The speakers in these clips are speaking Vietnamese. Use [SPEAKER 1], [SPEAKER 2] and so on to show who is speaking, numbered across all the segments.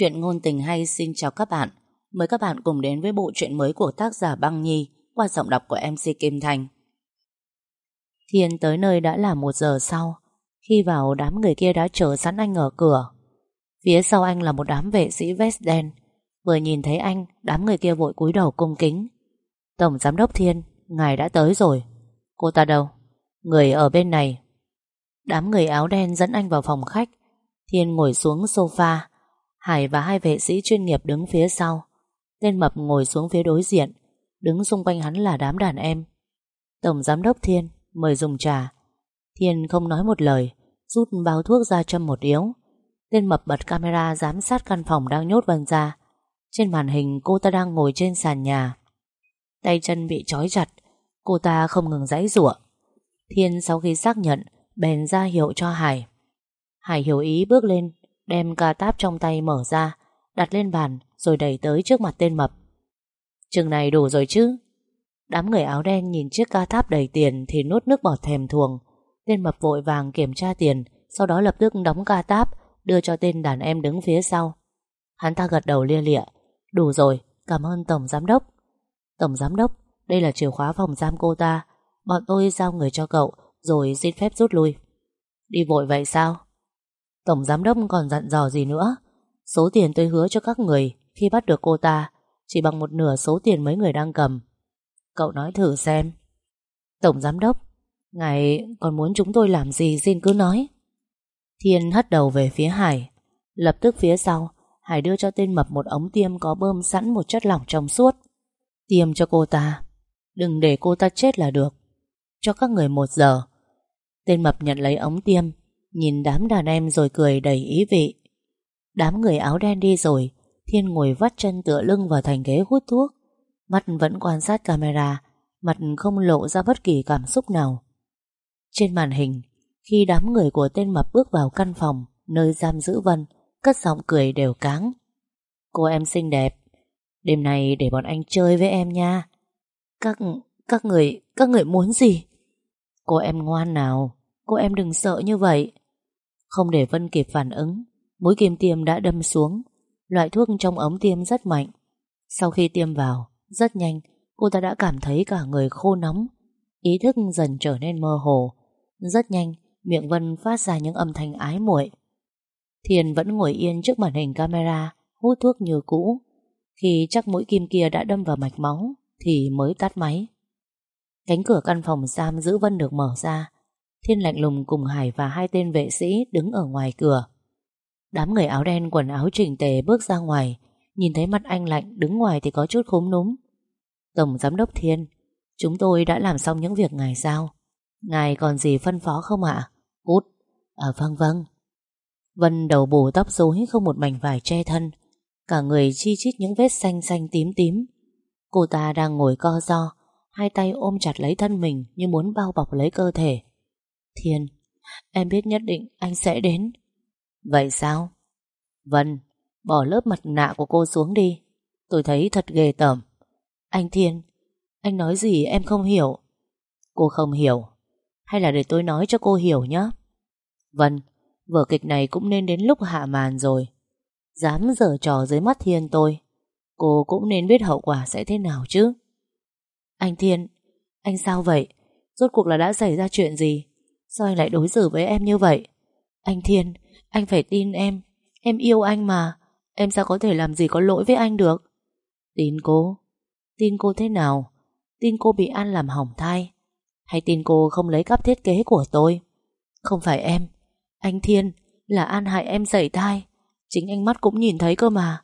[SPEAKER 1] Chuyện ngôn tình hay xin chào các bạn. Mời các bạn cùng đến với bộ truyện mới của tác giả Băng Nhi Qua giọng đọc của MC Kim Thành Thiên tới nơi đã là một giờ sau. Khi vào, đám người kia đã chờ sẵn anh ở cửa. Phía sau anh là một đám vệ sĩ vest đen. Vừa nhìn thấy anh, Đám người kia vội cúi đầu cung kính. Tổng Giám đốc Thiên, Ngài đã tới rồi. Cô ta đâu? Người ở bên này. Đám người áo đen dẫn anh vào phòng khách. Thiên ngồi xuống sofa. Hải và hai vệ sĩ chuyên nghiệp đứng phía sau. Tên mập ngồi xuống phía đối diện, Đứng xung quanh hắn là đám đàn em. Tổng giám đốc Thiên, Mời dùng trà. Thiên không nói một lời, Rút bao thuốc ra châm một yếu Tên mập bật camera giám sát căn phòng đang nhốt Vân ra Trên màn hình, cô ta đang ngồi trên sàn nhà. Tay chân bị trói chặt, Cô ta không ngừng giãy giụa. Thiên sau khi xác nhận, Bèn ra hiệu cho Hải. Hải hiểu ý bước lên. Đem ca táp trong tay mở ra Đặt lên bàn rồi đẩy tới trước mặt tên mập. Chừng này đủ rồi chứ? Đám người áo đen nhìn chiếc ca tháp đầy tiền Thì nuốt nước bọt thèm thuồng. Tên mập vội vàng kiểm tra tiền Sau đó lập tức đóng ca táp Đưa cho tên đàn em đứng phía sau. Hắn ta gật đầu lia lịa Đủ rồi, cảm ơn Tổng Giám Đốc. Tổng Giám Đốc, đây là chìa khóa phòng giam cô ta. Bọn tôi giao người cho cậu Rồi xin phép rút lui. Đi vội vậy sao? Tổng giám đốc còn dặn dò gì nữa? Số tiền tôi hứa cho các người Khi bắt được cô ta, Chỉ bằng một nửa số tiền mấy người đang cầm. Cậu nói thử xem. Tổng giám đốc, Ngài còn muốn chúng tôi làm gì xin cứ nói. Thiên hất đầu về phía Hải. Lập tức phía sau, Hải đưa cho tên mập một ống tiêm có bơm sẵn một chất lỏng trong suốt. Tiêm cho cô ta. Đừng để cô ta chết là được. Cho các người một giờ. Tên mập nhận lấy ống tiêm Nhìn đám đàn em rồi cười đầy ý vị. Đám người áo đen đi rồi, Thiên ngồi vắt chân tựa lưng vào thành ghế hút thuốc. Mắt vẫn quan sát camera, Mặt không lộ ra bất kỳ cảm xúc nào. Trên màn hình, Khi đám người của tên mập bước vào căn phòng, Nơi giam giữ Vân, Cất giọng cười đều cáng. Cô em xinh đẹp, Đêm nay để bọn anh chơi với em nha. Các các người Các người muốn gì? Cô em ngoan nào, Cô em đừng sợ như vậy. Không để Vân kịp phản ứng, Mũi kim tiêm đã đâm xuống. Loại thuốc trong ống tiêm rất mạnh. Sau khi tiêm vào, Rất nhanh, cô ta đã cảm thấy cả người khô nóng. Ý thức dần trở nên mơ hồ. Rất nhanh, Miệng Vân phát ra những âm thanh ái muội. Thiền vẫn ngồi yên trước màn hình camera, Hút thuốc như cũ. Khi chắc mũi kim kia đã đâm vào mạch máu, Thì mới tắt máy. Cánh cửa căn phòng giam giữ Vân được mở ra. Thiên lạnh lùng cùng Hải và hai tên vệ sĩ đứng ở ngoài cửa. Đám người áo đen quần áo chỉnh tề bước ra ngoài, nhìn thấy mặt anh lạnh đứng ngoài thì có chút khúm núm. Tổng Giám đốc Thiên, chúng tôi đã làm xong những việc ngài sao? Ngài còn gì phân phó không ạ? À? Út, à vâng vâng. Vân đầu bù tóc rối không một mảnh vải che thân, cả người chi chít những vết xanh xanh tím tím. Cô ta đang ngồi co do, hai tay ôm chặt lấy thân mình như muốn bao bọc lấy cơ thể. Thiên, em biết nhất định anh sẽ đến. Vậy sao? Vân, bỏ lớp mặt nạ của cô xuống đi. Tôi thấy thật ghê tởm. Anh Thiên, anh nói gì em không hiểu. Cô không hiểu. Hay là để tôi nói cho cô hiểu nhé. Vân, vở kịch này cũng nên đến lúc hạ màn rồi. Dám dở trò dưới mắt Thiên tôi. Cô cũng nên biết hậu quả sẽ thế nào chứ. Anh Thiên, anh sao vậy? Rốt cuộc là đã xảy ra chuyện gì? Sao anh lại đối xử với em như vậy? Anh Thiên, Anh phải tin em. Em yêu anh mà. Em sao có thể làm gì có lỗi với anh được? Tin cô. Tin cô thế nào? Tin cô bị An làm hỏng thai. Hay tin cô không lấy cắp thiết kế của tôi? Không phải em. Anh Thiên, Là An hại em sảy thai. Chính anh mắt cũng nhìn thấy cơ mà.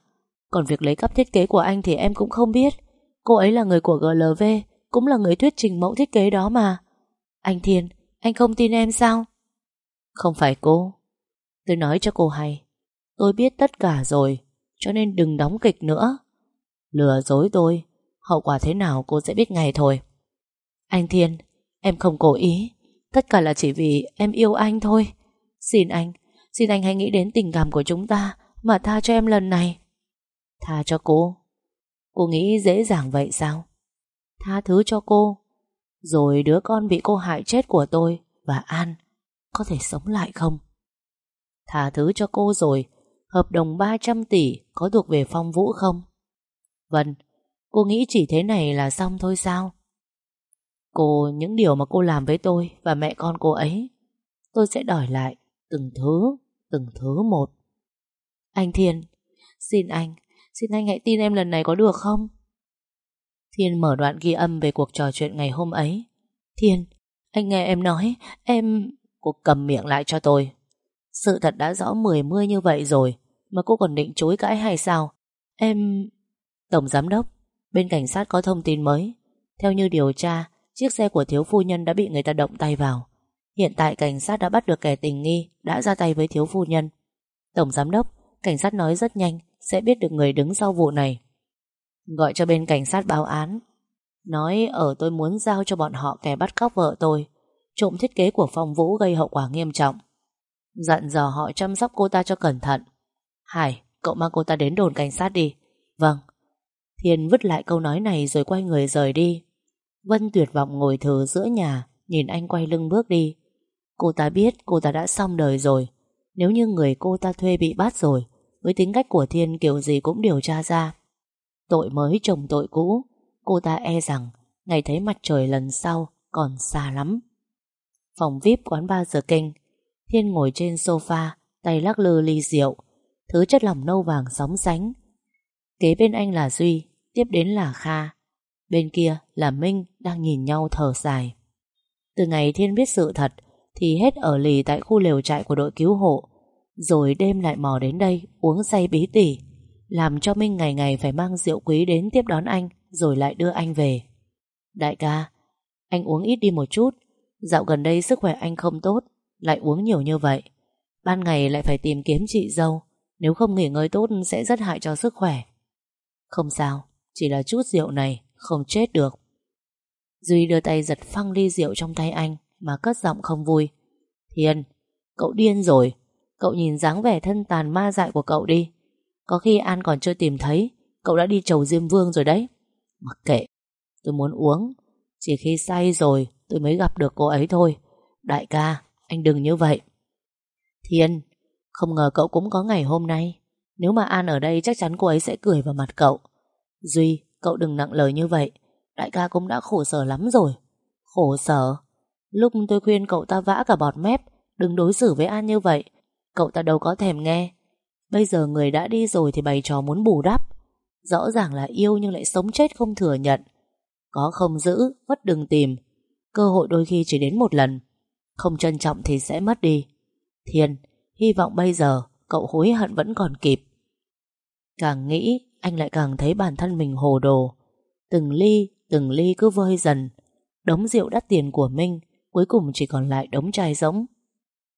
[SPEAKER 1] Còn việc lấy cắp thiết kế của anh thì em cũng không biết. Cô ấy là người của GLV Cũng là người thuyết trình mẫu thiết kế đó mà. Anh Thiên anh không tin em sao? Không phải cô. Tôi nói cho cô hay. Tôi biết tất cả rồi, cho nên đừng đóng kịch nữa. Lừa dối tôi, hậu quả thế nào cô sẽ biết ngày thôi. Anh Thiên, em không cố ý. Tất cả là chỉ vì em yêu anh thôi. Xin anh, xin anh hãy nghĩ đến tình cảm của chúng ta mà tha cho em lần này. Tha cho cô. Cô nghĩ dễ dàng vậy sao? Tha thứ cho cô rồi đứa con bị cô hại chết của tôi Và An Có thể sống lại không Tha thứ cho cô rồi Hợp đồng 300 tỷ có thuộc về Phong Vũ không? Vân, cô nghĩ chỉ thế này là xong thôi sao? Cô, những điều mà cô làm với tôi và mẹ con cô ấy, tôi sẽ đòi lại từng thứ, từng thứ một. Anh Thiên, xin anh, xin anh hãy tin em lần này có được không? Thiên mở đoạn ghi âm về cuộc trò chuyện ngày hôm ấy. Thiên, anh nghe em nói, em... Cô cầm miệng lại cho tôi. Sự thật đã rõ mười mươi như vậy rồi, mà cô còn định chối cãi hay sao? Em... Tổng Giám Đốc, bên cảnh sát có thông tin mới. Theo như điều tra, chiếc xe của thiếu phu nhân đã bị người ta động tay vào. Hiện tại cảnh sát đã bắt được kẻ tình nghi đã ra tay với thiếu phu nhân. Tổng Giám Đốc, cảnh sát nói rất nhanh sẽ biết được người đứng sau vụ này. Gọi cho bên cảnh sát báo án. Nói ở tôi muốn giao cho bọn họ kẻ bắt cóc vợ tôi, trộm thiết kế của Phong Vũ gây hậu quả nghiêm trọng. Dặn dò họ chăm sóc cô ta cho cẩn thận. Hải, cậu mang cô ta đến đồn cảnh sát đi. Vâng. Thiên vứt lại câu nói này rồi quay người rời đi. Vân tuyệt vọng ngồi thử giữa nhà, nhìn anh quay lưng bước đi. Cô ta biết cô ta đã xong đời rồi. Nếu như người cô ta thuê bị bắt rồi, với tính cách của Thiên kiểu gì cũng điều tra ra. Tội mới chồng tội cũ, cô ta e rằng ngày thấy mặt trời lần sau còn xa lắm. Phòng VIP quán ba giờ kinh, Thiên ngồi trên sofa, tay lắc lư ly rượu, thứ chất lỏng nâu vàng sóng sánh. Kế bên anh là Duy, tiếp đến là Kha. Bên kia là Minh đang nhìn nhau thở dài. Từ ngày Thiên biết sự thật thì hết ở lì tại khu lều trại của đội cứu hộ, rồi đêm lại mò đến đây uống say bí tỉ, làm cho Minh ngày ngày phải mang rượu quý đến tiếp đón anh rồi lại đưa anh về. Đại ca, anh uống ít đi một chút, dạo gần đây sức khỏe anh không tốt, lại uống nhiều như vậy. Ban ngày lại phải tìm kiếm chị dâu, nếu không nghỉ ngơi tốt sẽ rất hại cho sức khỏe. Không sao, chỉ là chút rượu này, không chết được. Duy đưa tay giật phăng ly rượu trong tay anh mà cất giọng không vui. Thiên, cậu điên rồi. Cậu nhìn dáng vẻ thân tàn ma dại của cậu đi. Có khi An còn chưa tìm thấy, cậu đã đi chầu Diêm Vương rồi đấy. Mặc kệ, tôi muốn uống. Chỉ khi say rồi tôi mới gặp được cô ấy thôi. Đại ca, anh đừng như vậy. Thiên, không ngờ cậu cũng có ngày hôm nay. Nếu mà An ở đây chắc chắn cô ấy sẽ cười vào mặt cậu. Duy, cậu đừng nặng lời như vậy. Đại ca cũng đã khổ sở lắm rồi. Khổ sở? Lúc tôi khuyên cậu ta vã cả bọt mép, đừng đối xử với An như vậy. Cậu ta đâu có thèm nghe. Bây giờ người đã đi rồi thì bày trò muốn bù đắp. Rõ ràng là yêu nhưng lại sống chết không thừa nhận. Có không giữ, mất đừng tìm. Cơ hội đôi khi chỉ đến một lần. Không trân trọng thì sẽ mất đi. Thiên, hy vọng bây giờ cậu hối hận vẫn còn kịp. Càng nghĩ, anh lại càng thấy bản thân mình hồ đồ. Từng ly, từng ly cứ vơi dần. Đống rượu đắt tiền của Minh cuối cùng chỉ còn lại đống chai rỗng.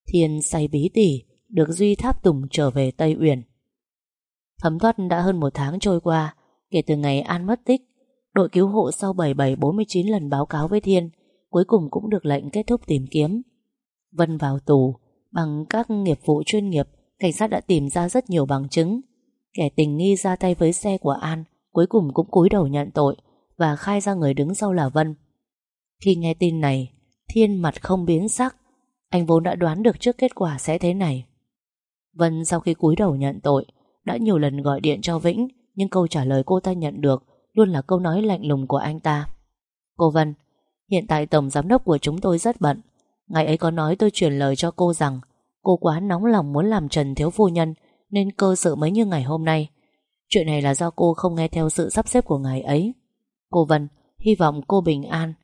[SPEAKER 1] Thiên say bí tỉ, được Duy tháp tùng trở về Tây Uyển. Thấm thoát đã hơn một tháng trôi qua, kể từ ngày An mất tích, đội cứu hộ sau 7749 lần báo cáo với Thiên, cuối cùng cũng được lệnh kết thúc tìm kiếm. Vân vào tù, bằng các nghiệp vụ chuyên nghiệp, cảnh sát đã tìm ra rất nhiều bằng chứng. Kẻ tình nghi ra tay với xe của An, cuối cùng cũng cúi đầu nhận tội và khai ra người đứng sau là Vân. Khi nghe tin này, Thiên mặt không biến sắc, anh vốn đã đoán được trước kết quả sẽ thế này. Vân sau khi cúi đầu nhận tội, đã nhiều lần gọi điện cho Vĩnh, nhưng câu trả lời cô ta nhận được luôn là câu nói lạnh lùng của anh ta. Cô Vân, hiện tại tổng giám đốc của chúng tôi rất bận. Ngày ấy có nói tôi truyền lời cho cô rằng cô quá nóng lòng muốn làm Trần Thiếu Phu Nhân nên cơ sự mấy như ngày hôm nay. Chuyện này là do cô không nghe theo sự sắp xếp của ngài ấy. Cô Vân, hy vọng cô bình an.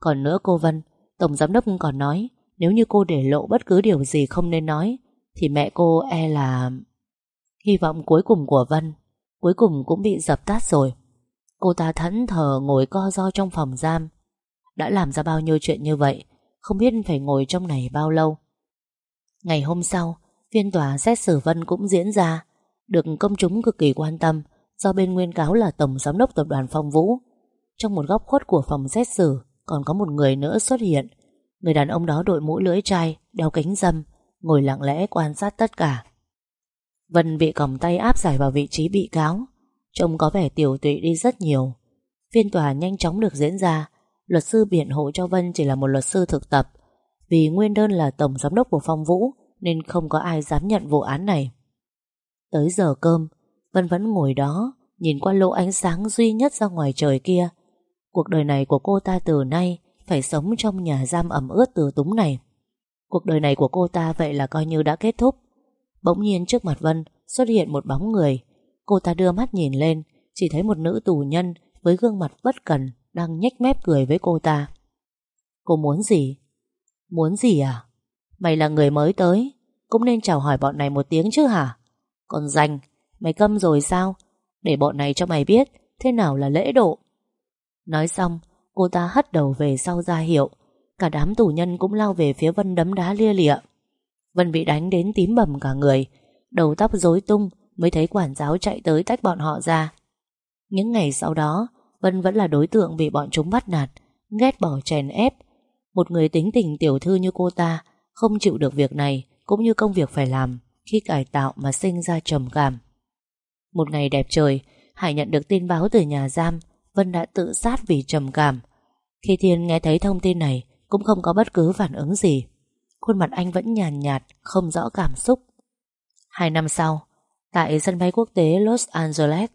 [SPEAKER 1] Còn nữa cô Vân, Tổng Giám đốc còn nói nếu như cô để lộ bất cứ điều gì không nên nói thì mẹ cô e là... Hy vọng cuối cùng của Vân cuối cùng cũng bị dập tắt rồi. Cô ta thẫn thờ ngồi co do trong phòng giam. Đã làm ra bao nhiêu chuyện như vậy, không biết phải ngồi trong này bao lâu. Ngày hôm sau, phiên tòa xét xử Vân cũng diễn ra, được công chúng cực kỳ quan tâm do bên nguyên cáo là Tổng Giám đốc Tập đoàn Phong Vũ. Trong một góc khuất của phòng xét xử còn có một người nữa xuất hiện. Người đàn ông đó đội mũ lưỡi chai, đeo kính dâm, ngồi lặng lẽ quan sát tất cả. Vân bị còng tay áp giải vào vị trí bị cáo, trông có vẻ tiểu tụy đi rất nhiều. Phiên tòa nhanh chóng được diễn ra, luật sư biện hộ cho Vân chỉ là một luật sư thực tập, vì nguyên đơn là tổng giám đốc của Phong Vũ nên không có ai dám nhận vụ án này. Tới giờ cơm, Vân vẫn ngồi đó, nhìn qua lỗ ánh sáng duy nhất ra ngoài trời kia. Cuộc đời này của cô ta từ nay phải sống trong nhà giam ẩm ướt từ túng này. Cuộc đời này của cô ta vậy là coi như đã kết thúc. Bỗng nhiên trước mặt Vân xuất hiện một bóng người. Cô ta đưa mắt nhìn lên, chỉ thấy một nữ tù nhân với gương mặt bất cần đang nhếch mép cười với cô ta. Cô muốn gì? Muốn gì à? Mày là người mới tới, cũng nên chào hỏi bọn này một tiếng chứ hả? Còn danh, mày câm rồi sao? Để bọn này cho mày biết thế nào là lễ độ. Nói xong, cô ta hất đầu về sau ra hiệu. Cả đám tù nhân cũng lao về phía Vân đấm đá lia lịa. Vân bị đánh đến tím bầm cả người, đầu tóc rối tung mới thấy quản giáo chạy tới tách bọn họ ra. Những ngày sau đó, Vân vẫn là đối tượng bị bọn chúng bắt nạt, ghét bỏ chèn ép. Một người tính tình tiểu thư như cô ta không chịu được việc này cũng như công việc phải làm khi cải tạo mà sinh ra trầm cảm. Một ngày đẹp trời, Hải nhận được tin báo từ nhà giam Vân đã tự sát vì trầm cảm. Khi Thiên nghe thấy thông tin này cũng không có bất cứ phản ứng gì. Khuôn mặt anh vẫn nhàn nhạt, không rõ cảm xúc. Hai năm sau, tại sân bay quốc tế Los Angeles,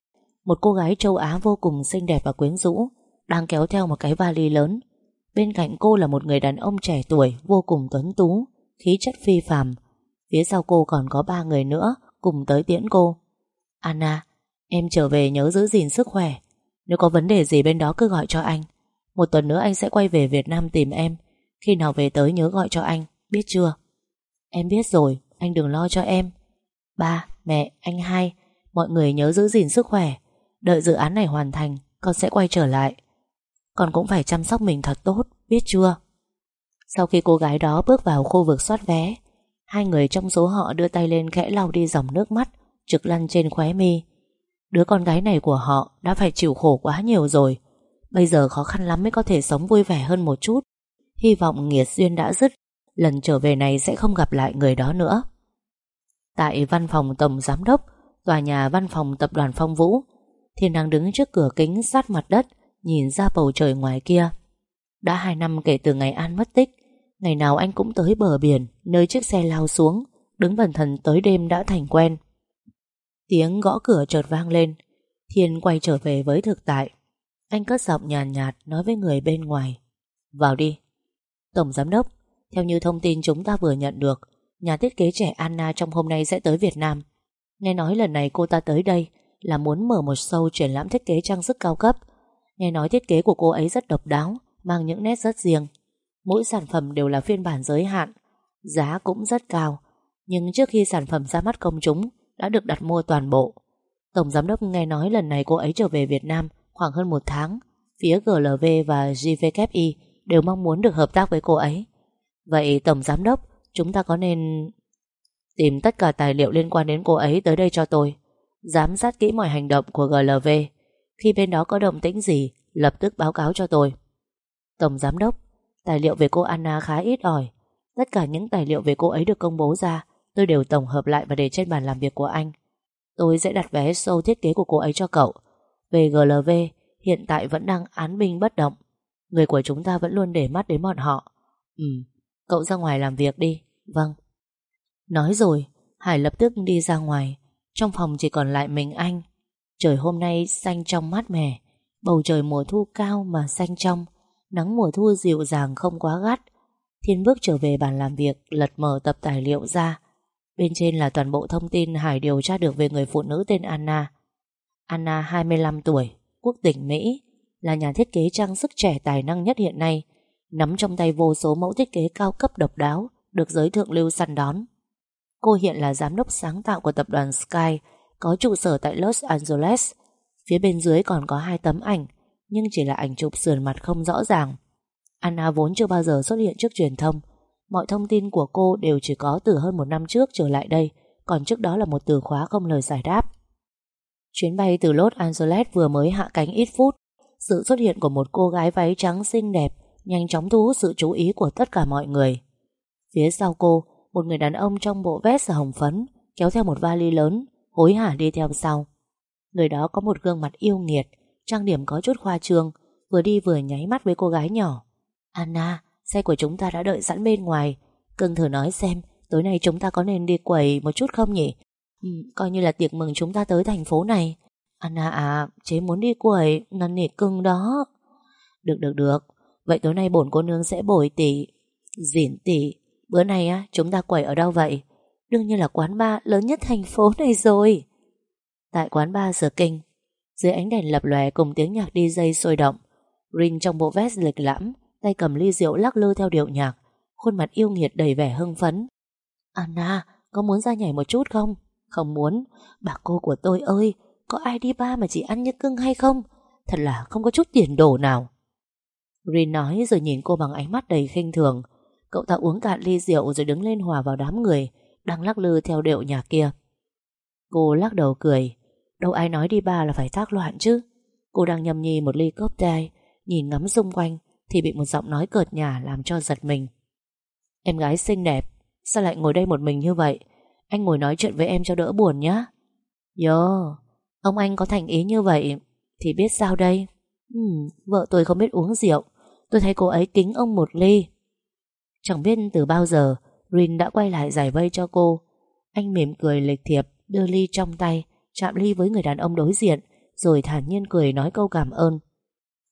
[SPEAKER 1] một cô gái châu Á vô cùng xinh đẹp và quyến rũ đang kéo theo một cái vali lớn. Bên cạnh cô là một người đàn ông trẻ tuổi vô cùng tuấn tú, khí chất phi phàm. Phía sau cô còn có ba người nữa cùng tới tiễn cô. Anna, em trở về nhớ giữ gìn sức khỏe. Nếu có vấn đề gì bên đó cứ gọi cho anh. Một tuần nữa anh sẽ quay về Việt Nam tìm em. Khi nào về tới nhớ gọi cho anh, biết chưa? Em biết rồi, anh đừng lo cho em. Ba, mẹ, anh hai, mọi người nhớ giữ gìn sức khỏe. Đợi dự án này hoàn thành, con sẽ quay trở lại. Con cũng phải chăm sóc mình thật tốt, biết chưa? Sau khi cô gái đó bước vào khu vực soát vé, hai người trong số họ đưa tay lên khẽ lau đi dòng nước mắt trực lăn trên khóe mi. Đứa con gái này của họ đã phải chịu khổ quá nhiều rồi. Bây giờ khó khăn lắm mới có thể sống vui vẻ hơn một chút. Hy vọng nghiệt duyên đã dứt, lần trở về này sẽ không gặp lại người đó nữa. Tại văn phòng tổng giám đốc, tòa nhà văn phòng tập đoàn Phong Vũ, Thiên đang đứng trước cửa kính sát mặt đất, nhìn ra bầu trời ngoài kia. Đã hai năm kể từ ngày An mất tích, ngày nào anh cũng tới bờ biển, nơi chiếc xe lao xuống, đứng bần thần tới đêm đã thành quen. Tiếng gõ cửa chợt vang lên, Thiên quay trở về với thực tại. Anh cất giọng nhàn nhạt, nhạt nói với người bên ngoài. Vào đi. Tổng giám đốc, theo như thông tin chúng ta vừa nhận được, nhà thiết kế trẻ Anna trong hôm nay sẽ tới Việt Nam. Nghe nói lần này cô ta tới đây là muốn mở một show triển lãm thiết kế trang sức cao cấp. Nghe nói thiết kế của cô ấy rất độc đáo, mang những nét rất riêng. Mỗi sản phẩm đều là phiên bản giới hạn, giá cũng rất cao. Nhưng trước khi sản phẩm ra mắt công chúng, đã được đặt mua toàn bộ. Tổng giám đốc nghe nói lần này cô ấy trở về Việt Nam khoảng hơn một tháng. Phía GLV và GVKI đều mong muốn được hợp tác với cô ấy. Vậy Tổng giám đốc, chúng ta có nên tìm tất cả tài liệu liên quan đến cô ấy tới đây cho tôi. Giám sát kỹ mọi hành động của GLV Khi bên đó có động tĩnh gì Lập tức báo cáo cho tôi. Tổng giám đốc Tài liệu về cô Anna khá ít ỏi. Tất cả những tài liệu về cô ấy được công bố ra Tôi đều tổng hợp lại và để trên bàn làm việc của anh. Tôi sẽ đặt vé show thiết kế của cô ấy cho cậu. Về GLV Hiện tại vẫn đang án binh bất động. Người của chúng ta vẫn luôn để mắt đến bọn họ. Ừ Cậu ra ngoài làm việc đi. Vâng. Nói rồi, Hải lập tức đi ra ngoài. Trong phòng chỉ còn lại mình anh. Trời hôm nay xanh trong mát mẻ. Bầu trời mùa thu cao mà xanh trong. Nắng mùa thu dịu dàng không quá gắt. Thiên bước trở về bàn làm việc, Lật mở tập tài liệu ra. Bên trên là toàn bộ thông tin Hải điều tra được về người phụ nữ tên Anna. Anna 25 tuổi, Quốc tịch Mỹ. Là nhà thiết kế trang sức trẻ tài năng nhất hiện nay Nắm trong tay vô số mẫu thiết kế cao cấp độc đáo Được giới thượng lưu săn đón Cô hiện là giám đốc sáng tạo của tập đoàn Sky, có trụ sở tại Los Angeles. Phía bên dưới còn có hai tấm ảnh, nhưng chỉ là ảnh chụp sườn mặt không rõ ràng. Anna vốn chưa bao giờ xuất hiện trước truyền thông. Mọi thông tin của cô đều chỉ có từ hơn một năm trước trở lại đây, còn trước đó là một từ khóa không lời giải đáp. Chuyến bay từ Los Angeles vừa mới hạ cánh ít phút, sự xuất hiện của một cô gái váy trắng xinh đẹp nhanh chóng thu hút sự chú ý của tất cả mọi người. Phía sau cô một người đàn ông trong bộ vest hồng phấn kéo theo một vali lớn, hối hả đi theo sau. Người đó có một gương mặt yêu nghiệt, trang điểm có chút khoa trương, vừa đi vừa nháy mắt với cô gái nhỏ. Anna, xe của chúng ta đã đợi sẵn bên ngoài. Cưng thử nói xem, tối nay chúng ta có nên đi quẩy một chút không nhỉ? ừ, Coi như là tiệc mừng chúng ta tới thành phố này Anna à Chế muốn đi quẩy Năn nỉ cưng đó. Được được được. Vậy tối nay bổn cô nương sẽ bồi tỷ, Dỉn tỷ. Bữa nay á, chúng ta quẩy ở đâu vậy? Đương nhiên là quán bar lớn nhất thành phố này rồi. Tại quán bar Sở Kinh, Dưới ánh đèn lập lòe cùng tiếng nhạc DJ sôi động Rin trong bộ vest lịch lãm, Tay cầm ly rượu lắc lư theo điệu nhạc, Khuôn mặt yêu nghiệt đầy vẻ hưng phấn. Anna, Có muốn ra nhảy một chút không? Không muốn. Bà cô của tôi ơi có ai đi ba mà chỉ ăn như cưng hay không? Thật là không có chút tiền đồ nào. Rin nói rồi nhìn cô bằng ánh mắt đầy khinh thường. Cậu ta uống cạn ly rượu rồi đứng lên hòa vào đám người, Đang lắc lư theo điệu nhạc kia. Cô lắc đầu cười. Đâu ai nói đi ba là phải thác loạn chứ? Cô đang nhâm nhi một ly cocktail Nhìn ngắm xung quanh, Thì bị một giọng nói cợt nhả làm cho giật mình. Em gái xinh đẹp, Sao lại ngồi đây một mình như vậy? Anh ngồi nói chuyện với em cho đỡ buồn nhá. Yo. Ông anh có thành ý như vậy Thì biết sao đây? Ừ, Vợ tôi không biết uống rượu. Tôi thấy cô ấy kính ông một ly. Chẳng biết từ bao giờ Rin đã quay lại giải vây cho cô. Anh mỉm cười lịch thiệp Đưa ly trong tay Chạm ly với người đàn ông đối diện Rồi thản nhiên cười nói câu cảm ơn.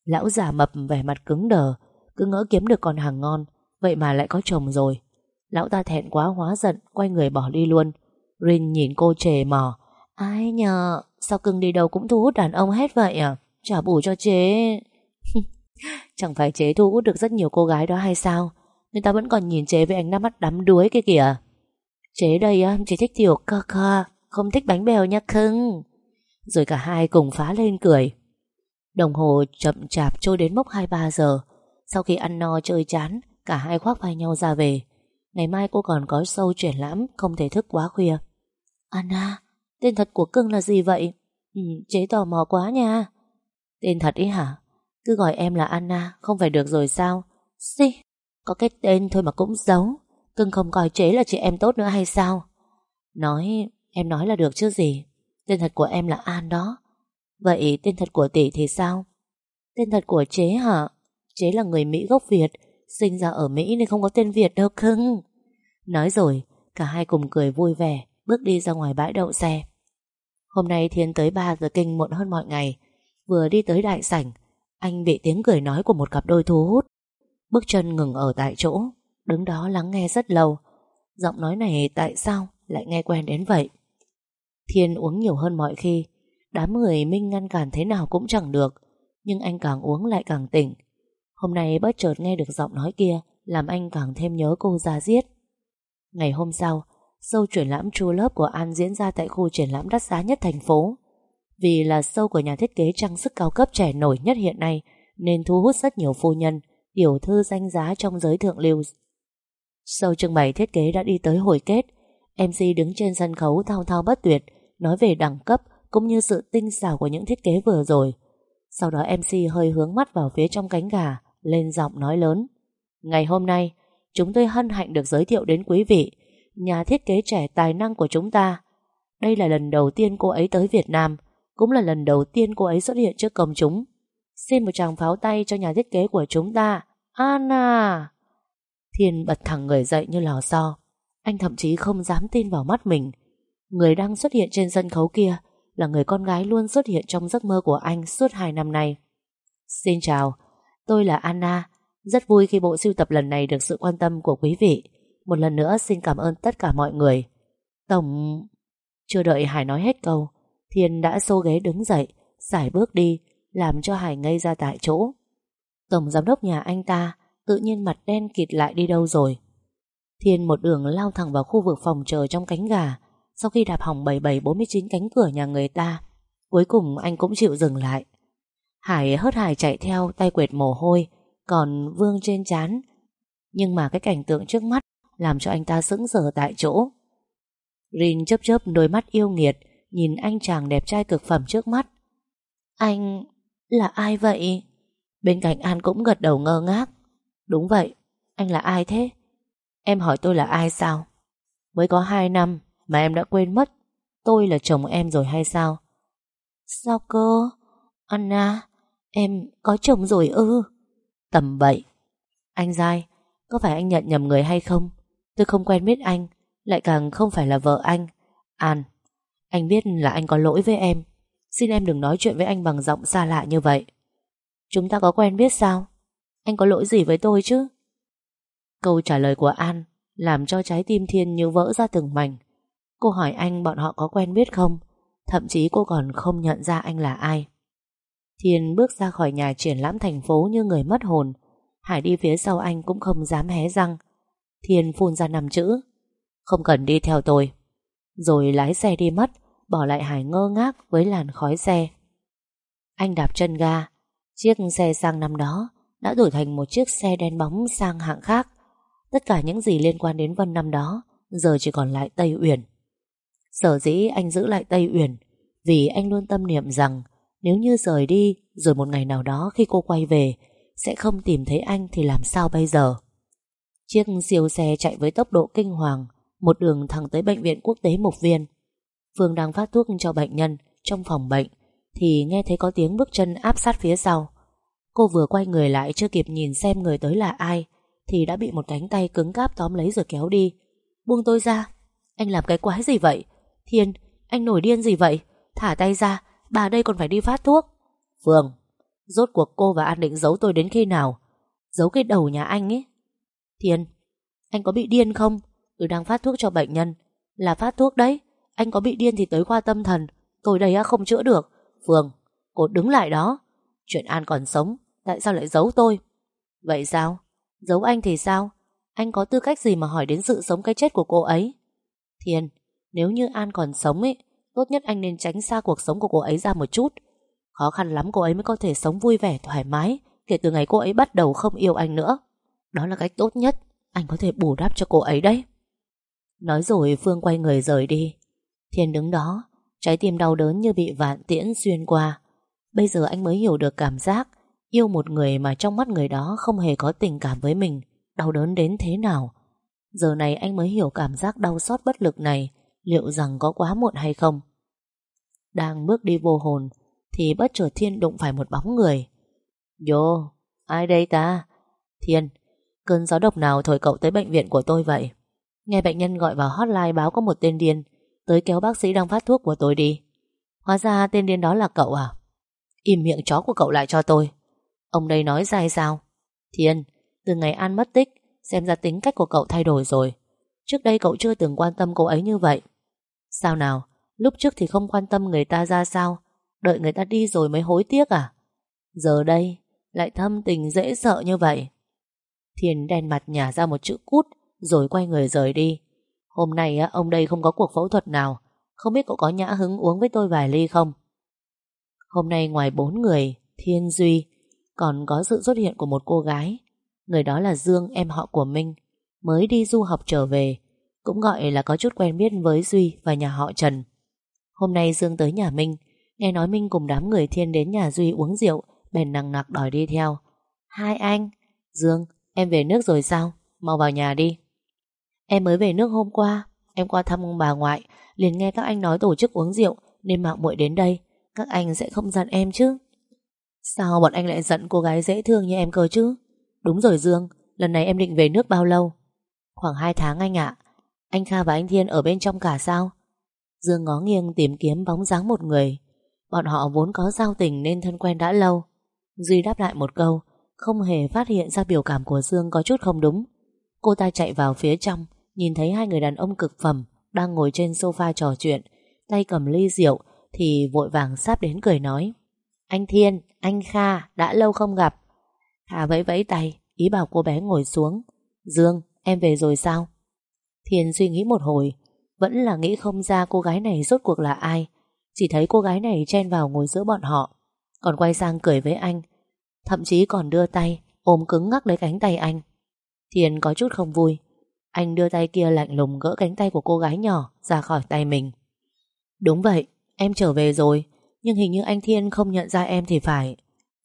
[SPEAKER 1] Lão già mập vẻ mặt cứng đờ Cứ ngỡ kiếm được con hàng ngon Vậy mà lại có chồng rồi. Lão ta thẹn quá hóa giận Quay người bỏ đi luôn. Rin nhìn cô trề mò Ai nhờ Sao cưng đi đâu cũng thu hút đàn ông hết vậy à? Trả bù cho chế. Chẳng phải chế thu hút được rất nhiều cô gái đó hay sao? Người ta vẫn còn nhìn chế với ánh mắt đắm đuối kia kìa. Chế đây á Chế thích tiểu cơ cơ Không thích bánh bèo nha cưng. Rồi cả hai cùng phá lên cười. Đồng hồ chậm chạp trôi đến mốc 2-3 giờ. Sau khi ăn no chơi chán Cả hai khoác vai nhau ra về. Ngày mai cô còn có show triển lãm Không thể thức quá khuya. Anna, tên thật của cưng là gì vậy? Ừ, chế tò mò quá nha Tên thật ý hả? Cứ gọi em là Anna Không phải được rồi sao? Xì, có cái tên thôi mà cũng giấu Cưng không coi chế là chị em tốt nữa hay sao? Nói, em nói là được chứ gì Tên thật của em là An đó Vậy tên thật của tỷ thì sao? Tên thật của chế hả? Chế là người Mỹ gốc Việt Sinh ra ở Mỹ nên không có tên Việt đâu cưng Nói rồi Cả hai cùng cười vui vẻ Bước đi ra ngoài bãi đậu xe Hôm nay Thiên tới 3 giờ kinh muộn hơn mọi ngày. Vừa đi tới đại sảnh, Anh bị tiếng cười nói của một cặp đôi thu hút. Bước chân ngừng ở tại chỗ, Đứng đó lắng nghe rất lâu. Giọng nói này tại sao lại nghe quen đến vậy? Thiên uống nhiều hơn mọi khi. Đám người Minh ngăn cản thế nào cũng chẳng được, Nhưng anh càng uống lại càng tỉnh. Hôm nay bất chợt nghe được giọng nói kia, Làm anh càng thêm nhớ cô ra giết. Ngày hôm sau Show triển lãm True Love của An diễn ra tại khu triển lãm đắt giá nhất thành phố. Vì là show của nhà thiết kế trang sức cao cấp trẻ nổi nhất hiện nay Nên thu hút rất nhiều phu nhân Tiểu thư danh giá trong giới thượng lưu. Show trưng bày thiết kế đã đi tới hồi kết MC đứng trên sân khấu thao thao bất tuyệt Nói về đẳng cấp Cũng như sự tinh xảo của những thiết kế vừa rồi. Sau đó MC hơi hướng mắt vào phía trong cánh gà lên giọng nói lớn. Ngày hôm nay, chúng tôi hân hạnh được giới thiệu đến quý vị, nhà thiết kế trẻ tài năng của chúng ta. Đây là lần đầu tiên cô ấy tới Việt Nam, cũng là lần đầu tiên cô ấy xuất hiện trước công chúng. Xin một tràng pháo tay cho nhà thiết kế của chúng ta, Anna. Thiên bật thẳng người dậy như lò xo. Anh thậm chí không dám tin vào mắt mình. Người đang xuất hiện trên sân khấu kia là người con gái luôn xuất hiện trong giấc mơ của anh suốt hai năm nay. Xin chào, Tôi là Anna, rất vui khi bộ sưu tập lần này được sự quan tâm của quý vị. Một lần nữa xin cảm ơn tất cả mọi người. Tổng... Chưa đợi Hải nói hết câu, Thiên đã xô ghế đứng dậy, giải bước đi, làm cho Hải ngây ra tại chỗ. Tổng giám đốc nhà anh ta tự nhiên mặt đen kịt lại đi đâu rồi. Thiên một đường lao thẳng vào khu vực phòng chờ trong cánh gà, sau khi đạp hỏng 7749 cánh cửa nhà người ta. Cuối cùng anh cũng chịu dừng lại. Hải hớt hải chạy theo tay quệt mồ hôi Còn Vương trên chán Nhưng mà cái cảnh tượng trước mắt làm cho anh ta sững sờ tại chỗ Rin chớp chớp đôi mắt yêu nghiệt, Nhìn anh chàng đẹp trai cực phẩm trước mắt Anh là ai vậy? Bên cạnh An cũng gật đầu ngơ ngác Đúng vậy, Anh là ai thế? Em hỏi tôi là ai sao? Mới có hai năm Mà em đã quên mất, Tôi là chồng em rồi hay sao? Sao cơ? Anna, Em có chồng rồi ư Tầm bậy Anh dai, Có phải anh nhận nhầm người hay không Tôi không quen biết anh, Lại càng không phải là vợ anh. An, Anh biết là anh có lỗi với em. Xin em đừng nói chuyện với anh bằng giọng xa lạ như vậy. Chúng ta có quen biết sao? Anh có lỗi gì với tôi chứ? Câu trả lời của An Làm cho trái tim Thiên như vỡ ra từng mảnh. Cô hỏi anh bọn họ có quen biết không? Thậm chí cô còn không nhận ra anh là ai. Thiên bước ra khỏi nhà triển lãm thành phố như người mất hồn. Hải đi phía sau anh cũng không dám hé răng. Thiên phun ra năm chữ. Không cần đi theo tôi. Rồi lái xe đi mất, Bỏ lại Hải ngơ ngác với làn khói xe. Anh đạp chân ga. Chiếc xe sang năm đó Đã đổi thành một chiếc xe đen bóng sang hạng khác. Tất cả những gì liên quan đến Vân năm đó Giờ chỉ còn lại Tây Uyển. Sở dĩ anh giữ lại Tây Uyển Vì anh luôn tâm niệm rằng Nếu như rời đi Rồi một ngày nào đó khi cô quay về Sẽ không tìm thấy anh thì làm sao bây giờ? Chiếc siêu xe chạy với tốc độ kinh hoàng Một đường thẳng tới bệnh viện quốc tế Mục Viên. Phương đang phát thuốc cho bệnh nhân Trong phòng bệnh Thì nghe thấy có tiếng bước chân áp sát phía sau. Cô vừa quay người lại chưa kịp nhìn xem người tới là ai Thì đã bị một cánh tay cứng cáp tóm lấy rồi kéo đi. Buông tôi ra Anh làm cái quái gì vậy? Thiên, anh nổi điên gì vậy? Thả tay ra, bà đây còn phải đi phát thuốc. Phương, rốt cuộc cô và An định giấu tôi đến khi nào? Giấu cái đầu nhà anh ấy. Thiên, anh có bị điên không? Tôi đang phát thuốc cho bệnh nhân. Là phát thuốc đấy. Anh có bị điên thì tới khoa tâm thần. Tôi đây không chữa được. Phương, cô đứng lại đó. Chuyện An còn sống Tại sao lại giấu tôi? Vậy sao? Giấu anh thì sao? Anh có tư cách gì mà hỏi đến sự sống cái chết của cô ấy? Thiên Nếu như An còn sống ấy Tốt nhất anh nên tránh xa cuộc sống của cô ấy ra một chút. Khó khăn lắm cô ấy mới có thể sống vui vẻ thoải mái Kể từ ngày cô ấy bắt đầu không yêu anh nữa. Đó là cách tốt nhất. Anh có thể bù đắp cho cô ấy đấy. Nói rồi, Phương quay người rời đi. Thiên đứng đó, Trái tim đau đớn như bị vạn tiễn xuyên qua. Bây giờ anh mới hiểu được cảm giác Yêu một người mà trong mắt người đó Không hề có tình cảm với mình, Đau đớn đến thế nào. Giờ này anh mới hiểu cảm giác đau xót bất lực này Liệu rằng có quá muộn hay không. Đang bước đi vô hồn, Thì bất chợt Thiên đụng phải một bóng người. Vô, Ai đây ta? Thiên Cơn gió độc nào thổi cậu tới bệnh viện của tôi vậy? Nghe bệnh nhân gọi vào hotline báo có một tên điên. Tới kéo bác sĩ đang phát thuốc của tôi đi. Hóa ra tên điên đó là cậu à? Im miệng chó của cậu lại cho tôi. Ông đây nói sai sao? Thiên, Từ ngày An mất tích, Xem ra tính cách của cậu thay đổi rồi. Trước đây cậu chưa từng quan tâm cô ấy như vậy. Sao nào? Lúc trước thì không quan tâm người ta ra sao? Đợi người ta đi rồi mới hối tiếc à? Giờ đây, Lại thâm tình dễ sợ như vậy. Thiên đen mặt nhả ra một chữ cút, Rồi quay người rời đi. Hôm nay ông đây không có cuộc phẫu thuật nào. Không biết cậu có nhã hứng uống với tôi vài ly không? Hôm nay ngoài bốn người, Thiên Duy, Còn có sự xuất hiện của một cô gái. Người đó là Dương, em họ của Minh. Mới đi du học trở về, Cũng gọi là có chút quen biết với Duy Và nhà họ Trần. Hôm nay Dương tới nhà Minh, Nghe nói Minh cùng đám người Thiên đến nhà Duy uống rượu, Bèn nặng nặc đòi đi theo. Hai anh, Dương em về nước rồi sao? Mau vào nhà đi. Em mới về nước hôm qua. Em qua thăm ông bà ngoại. Liền nghe các anh nói tổ chức uống rượu, Nên mạo muội đến đây. Các anh sẽ không giận em chứ? Sao bọn anh lại giận cô gái dễ thương như em cơ chứ? Đúng rồi Dương, Lần này em định về nước bao lâu? Khoảng 2 tháng anh ạ. Anh Kha và anh Thiên ở bên trong cả sao? Dương ngó nghiêng tìm kiếm bóng dáng một người. Bọn họ vốn có giao tình Nên thân quen đã lâu. Duy đáp lại một câu không hề phát hiện ra biểu cảm của Dương có chút không đúng. Cô ta chạy vào phía trong Nhìn thấy hai người đàn ông cực phẩm Đang ngồi trên sofa trò chuyện Tay cầm ly rượu Thì vội vàng sắp đến cười nói Anh Thiên, anh Kha, đã lâu không gặp. Hà vẫy vẫy tay Ý bảo cô bé ngồi xuống. Dương, em về rồi sao? Thiên suy nghĩ một hồi Vẫn là nghĩ không ra cô gái này rốt cuộc là ai Chỉ thấy cô gái này chen vào ngồi giữa bọn họ. Còn quay sang cười với anh Thậm chí còn đưa tay Ôm cứng ngắc lấy cánh tay anh. Thiên có chút không vui. Anh đưa tay kia lạnh lùng gỡ cánh tay của cô gái nhỏ Ra khỏi tay mình. Đúng vậy, em trở về rồi Nhưng hình như anh Thiên không nhận ra em thì phải.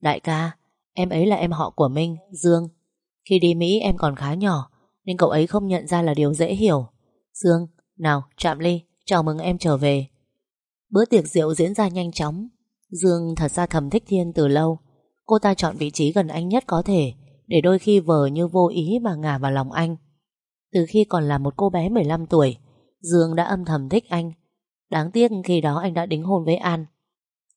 [SPEAKER 1] Đại ca Em ấy là em họ của Minh, Dương. Khi đi Mỹ em còn khá nhỏ Nên cậu ấy không nhận ra là điều dễ hiểu. Dương, nào chạm ly Chào mừng em trở về. Bữa tiệc rượu diễn ra nhanh chóng. Dương thật ra thầm thích Thiên từ lâu. Cô ta chọn vị trí gần anh nhất có thể Để đôi khi vờ như vô ý mà ngả vào lòng anh. Từ khi còn là một cô bé 15 tuổi Dương đã âm thầm thích anh. Đáng tiếc khi đó anh đã đính hôn với An.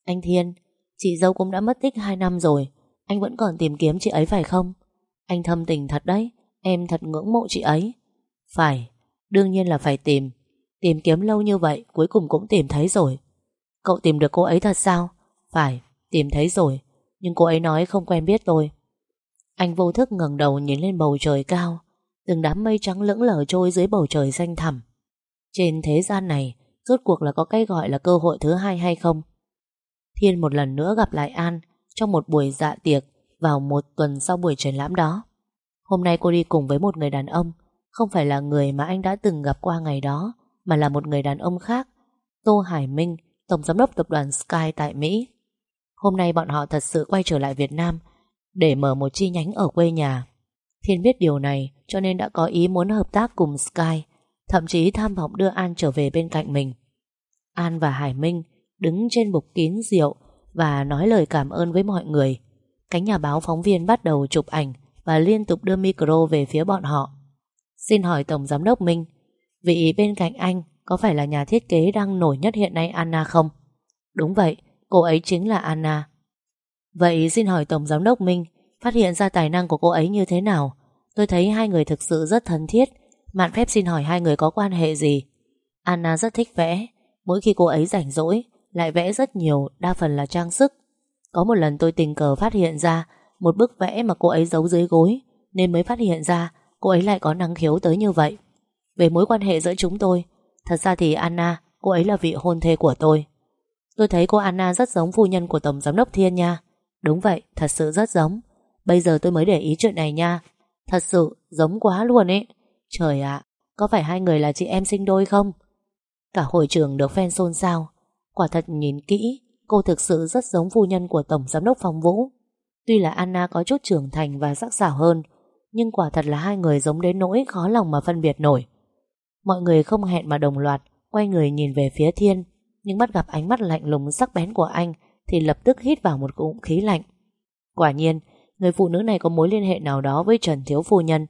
[SPEAKER 1] Anh Thiên Chị dâu cũng đã mất tích 2 năm rồi Anh vẫn còn tìm kiếm chị ấy phải không? Anh thâm tình thật đấy Em thật ngưỡng mộ chị ấy. Phải, đương nhiên là phải tìm. Tìm kiếm lâu như vậy Cuối cùng cũng tìm thấy rồi. Cậu tìm được cô ấy thật sao? Phải, tìm thấy rồi. Nhưng cô ấy nói không quen biết tôi. Anh vô thức ngẩng đầu nhìn lên bầu trời cao. Từng đám mây trắng lững lờ trôi dưới bầu trời xanh thẳm. Trên thế gian này, Rốt cuộc là có cái gọi là cơ hội thứ hai hay không? Thiên một lần nữa gặp lại An Trong một buổi dạ tiệc Vào một tuần sau buổi triển lãm đó. Hôm nay cô đi cùng với một người đàn ông, Không phải là người mà anh đã từng gặp qua ngày đó, Mà là một người đàn ông khác, Tô Hải Minh, Tổng giám đốc tập đoàn Sky tại Mỹ. Hôm nay bọn họ thật sự quay trở lại Việt Nam Để mở một chi nhánh ở quê nhà. Thiên biết điều này, Cho nên đã có ý muốn hợp tác cùng Sky, Thậm chí tham vọng đưa An trở về bên cạnh mình. An và Hải Minh Đứng trên bục kín rượu Và nói lời cảm ơn với mọi người. Cánh nhà báo phóng viên bắt đầu chụp ảnh Và liên tục đưa micro về phía bọn họ. Xin hỏi Tổng Giám đốc Minh, Vị bên cạnh anh Có phải là nhà thiết kế đang nổi nhất hiện nay Anna không? Đúng vậy Cô ấy chính là Anna. Vậy xin hỏi Tổng Giám đốc Minh Phát hiện ra tài năng của cô ấy như thế nào? Tôi thấy hai người thực sự rất thân thiết. Mạn phép xin hỏi hai người có quan hệ gì? Anna rất thích vẽ. Mỗi khi cô ấy rảnh rỗi Lại vẽ rất nhiều, đa phần là trang sức. Có một lần tôi tình cờ phát hiện ra Một bức vẽ mà cô ấy giấu dưới gối Nên mới phát hiện ra Cô ấy lại có năng khiếu tới như vậy. Về mối quan hệ giữa chúng tôi Thật ra thì Anna, cô ấy là vị hôn thê của tôi. Tôi thấy cô Anna rất giống phu nhân của Tổng Giám đốc Thiên nha. Đúng vậy, thật sự rất giống. Bây giờ tôi mới để ý chuyện này nha. Thật sự, giống quá luôn ấy. Trời ạ, có phải hai người là chị em sinh đôi không? Cả hội trường được phen xôn xao. Quả thật nhìn kỹ Cô thực sự rất giống phu nhân của Tổng Giám đốc Phong Vũ. Tuy là Anna có chút trưởng thành và sắc sảo hơn Nhưng quả thật là hai người giống đến nỗi khó lòng mà phân biệt nổi. Mọi người không hẹn mà đồng loạt Quay người nhìn về phía Thiên. Nhưng bắt gặp ánh mắt lạnh lùng sắc bén của anh Thì lập tức hít vào một cụm khí lạnh Quả nhiên Người phụ nữ này có mối liên hệ nào đó với Trần Thiếu Phu Nhân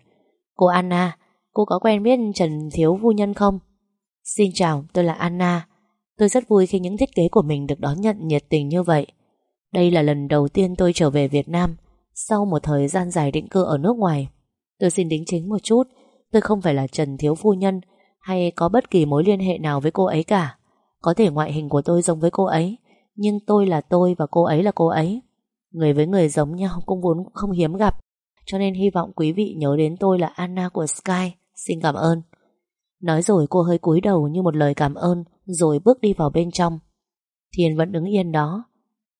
[SPEAKER 1] Cô Anna Cô có quen biết Trần Thiếu Phu Nhân không? Xin chào, tôi là Anna. Tôi rất vui khi những thiết kế của mình được đón nhận nhiệt tình như vậy. Đây là lần đầu tiên tôi trở về Việt Nam sau một thời gian dài định cư ở nước ngoài. Tôi xin đính chính một chút, tôi không phải là Trần Thiếu Phu Nhân hay có bất kỳ mối liên hệ nào với cô ấy cả. Có thể ngoại hình của tôi giống với cô ấy, nhưng tôi là tôi và cô ấy là cô ấy. Người với người giống nhau cũng vốn không hiếm gặp, cho nên hy vọng quý vị nhớ đến tôi là Anna của Sky. Xin cảm ơn. Nói rồi cô hơi cúi đầu như một lời cảm ơn Rồi bước đi vào bên trong Thiên vẫn đứng yên đó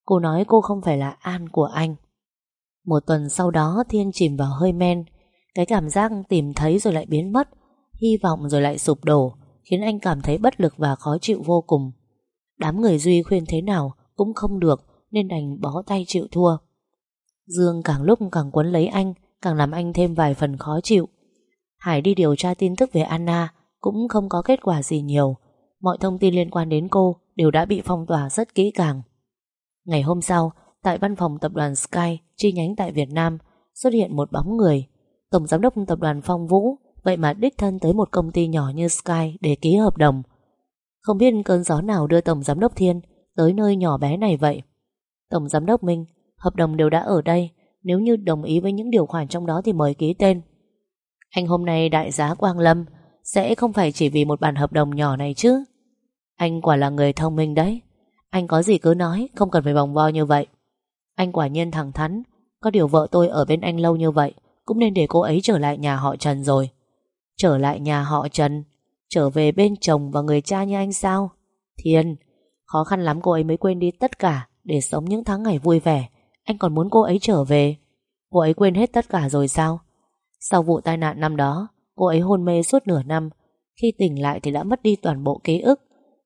[SPEAKER 1] Cô nói cô không phải là An của anh Một tuần sau đó Thiên chìm vào hơi men Cái cảm giác tìm thấy rồi lại biến mất Hy vọng rồi lại sụp đổ Khiến anh cảm thấy bất lực và khó chịu vô cùng Đám người Duy khuyên thế nào Cũng không được Nên đành bó tay chịu thua Dương càng lúc càng quấn lấy anh Càng làm anh thêm vài phần khó chịu Hải đi điều tra tin tức về Anna cũng không có kết quả gì nhiều. Mọi thông tin liên quan đến cô đều đã bị phong tỏa rất kỹ càng. Ngày hôm sau, tại văn phòng tập đoàn Sky chi nhánh tại Việt Nam xuất hiện một bóng người. Tổng giám đốc tập đoàn Phong Vũ vậy mà đích thân tới một công ty nhỏ như Sky để ký hợp đồng. Không biết cơn gió nào đưa Tổng giám đốc Thiên tới nơi nhỏ bé này vậy. Tổng giám đốc Minh, hợp đồng đều đã ở đây. Nếu như đồng ý với những điều khoản trong đó thì mời ký tên. Anh hôm nay đại giá Quang Lâm sẽ không phải chỉ vì một bản hợp đồng nhỏ này chứ Anh quả là người thông minh đấy Anh có gì cứ nói Không cần phải vòng vo như vậy Anh quả nhiên thẳng thắn Có điều vợ tôi ở bên anh lâu như vậy Cũng nên để cô ấy trở lại nhà họ Trần rồi Trở lại nhà họ Trần, Trở về bên chồng và người cha như anh sao? Thiên, Khó khăn lắm cô ấy mới quên đi tất cả Để sống những tháng ngày vui vẻ. Anh còn muốn cô ấy trở về. Cô ấy quên hết tất cả rồi sao? Sau vụ tai nạn năm đó, Cô ấy hôn mê suốt nửa năm. Khi tỉnh lại thì đã mất đi toàn bộ ký ức.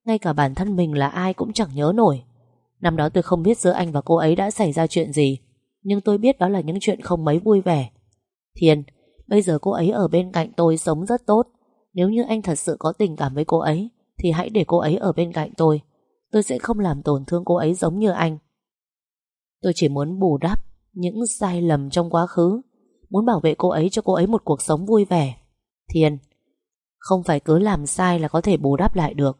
[SPEAKER 1] Ngay cả bản thân mình là ai cũng chẳng nhớ nổi. Năm đó tôi không biết giữa anh và cô ấy đã xảy ra chuyện gì, Nhưng tôi biết đó là những chuyện không mấy vui vẻ. Thiên Bây giờ cô ấy ở bên cạnh tôi sống rất tốt. Nếu như anh thật sự có tình cảm với cô ấy, Thì hãy để cô ấy ở bên cạnh tôi. Tôi sẽ không làm tổn thương cô ấy giống như anh. Tôi chỉ muốn bù đắp Những sai lầm trong quá khứ, Muốn bảo vệ cô ấy cho cô ấy một cuộc sống vui vẻ. Thiên Không phải cứ làm sai là có thể bù đắp lại được.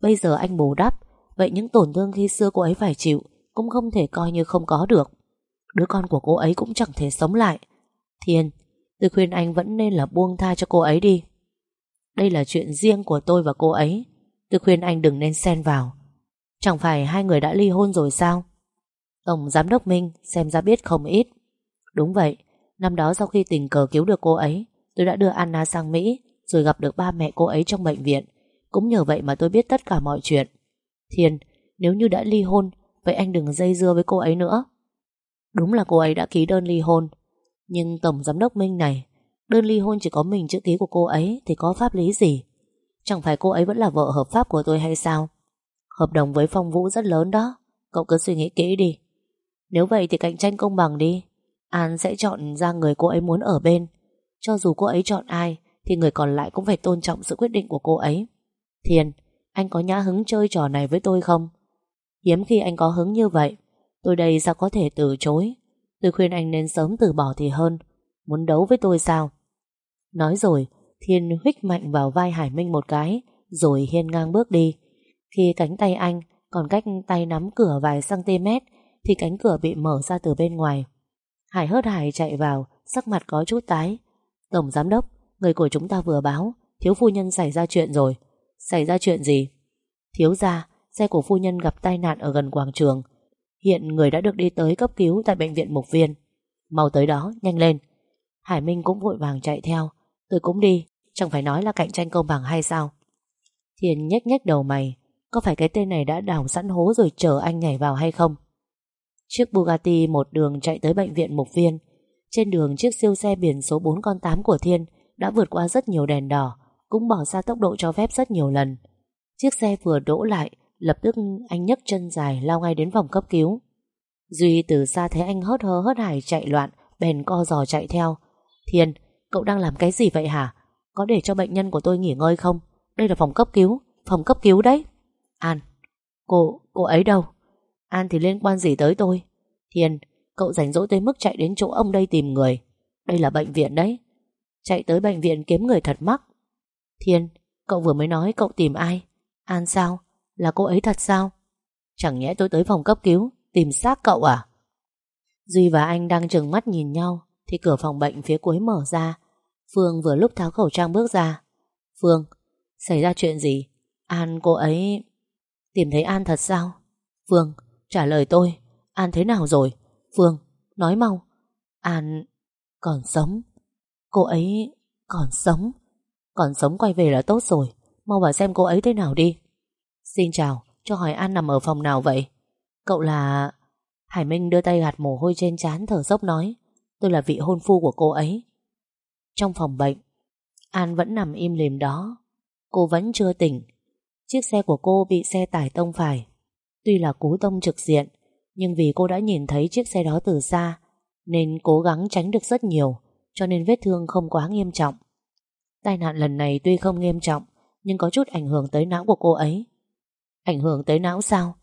[SPEAKER 1] Bây giờ anh bù đắp, Vậy những tổn thương khi xưa cô ấy phải chịu Cũng không thể coi như không có được. Đứa con của cô ấy cũng chẳng thể sống lại. Thiên Tôi khuyên anh vẫn nên là buông tha cho cô ấy đi. Đây là chuyện riêng của tôi và cô ấy. Tôi khuyên anh đừng nên xen vào. Chẳng phải hai người đã ly hôn rồi sao? Tổng Giám đốc Minh xem ra biết không ít. Đúng vậy, Năm đó sau khi tình cờ cứu được cô ấy, Tôi đã đưa Anna sang Mỹ, Rồi gặp được ba mẹ cô ấy trong bệnh viện. Cũng nhờ vậy mà tôi biết tất cả mọi chuyện. Thiên, Nếu như đã ly hôn, Vậy anh đừng dây dưa với cô ấy nữa. Đúng là cô ấy đã ký đơn ly hôn. Nhưng Tổng Giám đốc Minh này Đơn ly hôn chỉ có mình chữ ký của cô ấy Thì có pháp lý gì? Chẳng phải cô ấy vẫn là vợ hợp pháp của tôi hay sao? Hợp đồng với Phong Vũ rất lớn đó Cậu cứ suy nghĩ kỹ đi. Nếu vậy thì cạnh tranh công bằng đi. An sẽ chọn ra người cô ấy muốn ở bên. Cho dù cô ấy chọn ai Thì người còn lại cũng phải tôn trọng sự quyết định của cô ấy. Thiền, Anh có nhã hứng chơi trò này với tôi không? Hiếm khi anh có hứng như vậy Tôi đây sao có thể từ chối? Tôi khuyên anh nên sớm từ bỏ thì hơn. Muốn đấu với tôi sao? Nói rồi Thiên huých mạnh vào vai Hải Minh một cái Rồi hiên ngang bước đi. Khi cánh tay anh còn cách tay nắm cửa vài cm Thì cánh cửa bị mở ra từ bên ngoài. Hải hớt hải chạy vào Sắc mặt có chút tái. Tổng giám đốc, người của chúng ta vừa báo Thiếu phu nhân xảy ra chuyện rồi. Xảy ra chuyện gì? Thiếu ra, xe của phu nhân gặp tai nạn ở gần quảng trường. Hiện người đã được đi tới cấp cứu Tại bệnh viện Mục Viên. Mau tới đó, nhanh lên. Hải Minh cũng vội vàng chạy theo. Tôi cũng đi, chẳng phải nói là cạnh tranh công bằng hay sao? Thiên nhếch nhếch đầu mày Có phải cái tên này đã đào sẵn hố Rồi chờ anh nhảy vào hay không? Chiếc Bugatti một đường chạy tới bệnh viện Mục Viên. Trên đường chiếc siêu xe biển số 4 con 8 của Thiên Đã vượt qua rất nhiều đèn đỏ Cũng bỏ xa tốc độ cho phép rất nhiều lần. Chiếc xe vừa đỗ lại Lập tức anh nhấc chân dài lao ngay đến phòng cấp cứu. Duy từ xa thấy anh hớt hơ hớt hải chạy loạn Bèn co giò chạy theo. Thiên, cậu đang làm cái gì vậy hả? Có để cho bệnh nhân của tôi nghỉ ngơi không? Đây là phòng cấp cứu Phòng cấp cứu đấy. An, cô, cô ấy đâu? An thì liên quan gì tới tôi? Thiên Cậu rảnh rỗi tới mức chạy đến chỗ ông đây tìm người. Đây là bệnh viện đấy. Chạy tới bệnh viện kiếm người thật mắc. Thiên Cậu vừa mới nói cậu tìm ai? An sao? Là cô ấy thật sao? Chẳng nhẽ tôi tới phòng cấp cứu, Tìm xác cậu à? Duy và anh đang trừng mắt nhìn nhau, Thì cửa phòng bệnh phía cuối mở ra. Phương vừa lúc tháo khẩu trang bước ra. Phương, Xảy ra chuyện gì? An, cô ấy Tìm thấy An thật sao? Phương, Trả lời tôi. An thế nào rồi? Phương, Nói mau. An Còn sống. Cô ấy Còn sống. Còn sống quay về là tốt rồi. Mau vào xem cô ấy thế nào đi. Xin chào, Cho hỏi An nằm ở phòng nào vậy? Cậu là Hải Minh đưa tay gạt mồ hôi trên trán thở dốc nói. Tôi là vị hôn phu của cô ấy. Trong phòng bệnh, An vẫn nằm im lìm đó. Cô vẫn chưa tỉnh. Chiếc xe của cô bị xe tải tông phải. Tuy là cú tông trực diện, Nhưng vì cô đã nhìn thấy chiếc xe đó từ xa, Nên cố gắng tránh được rất nhiều, Cho nên vết thương không quá nghiêm trọng. Tai nạn lần này tuy không nghiêm trọng, Nhưng có chút ảnh hưởng tới não của cô ấy. Ảnh hưởng tới não sao?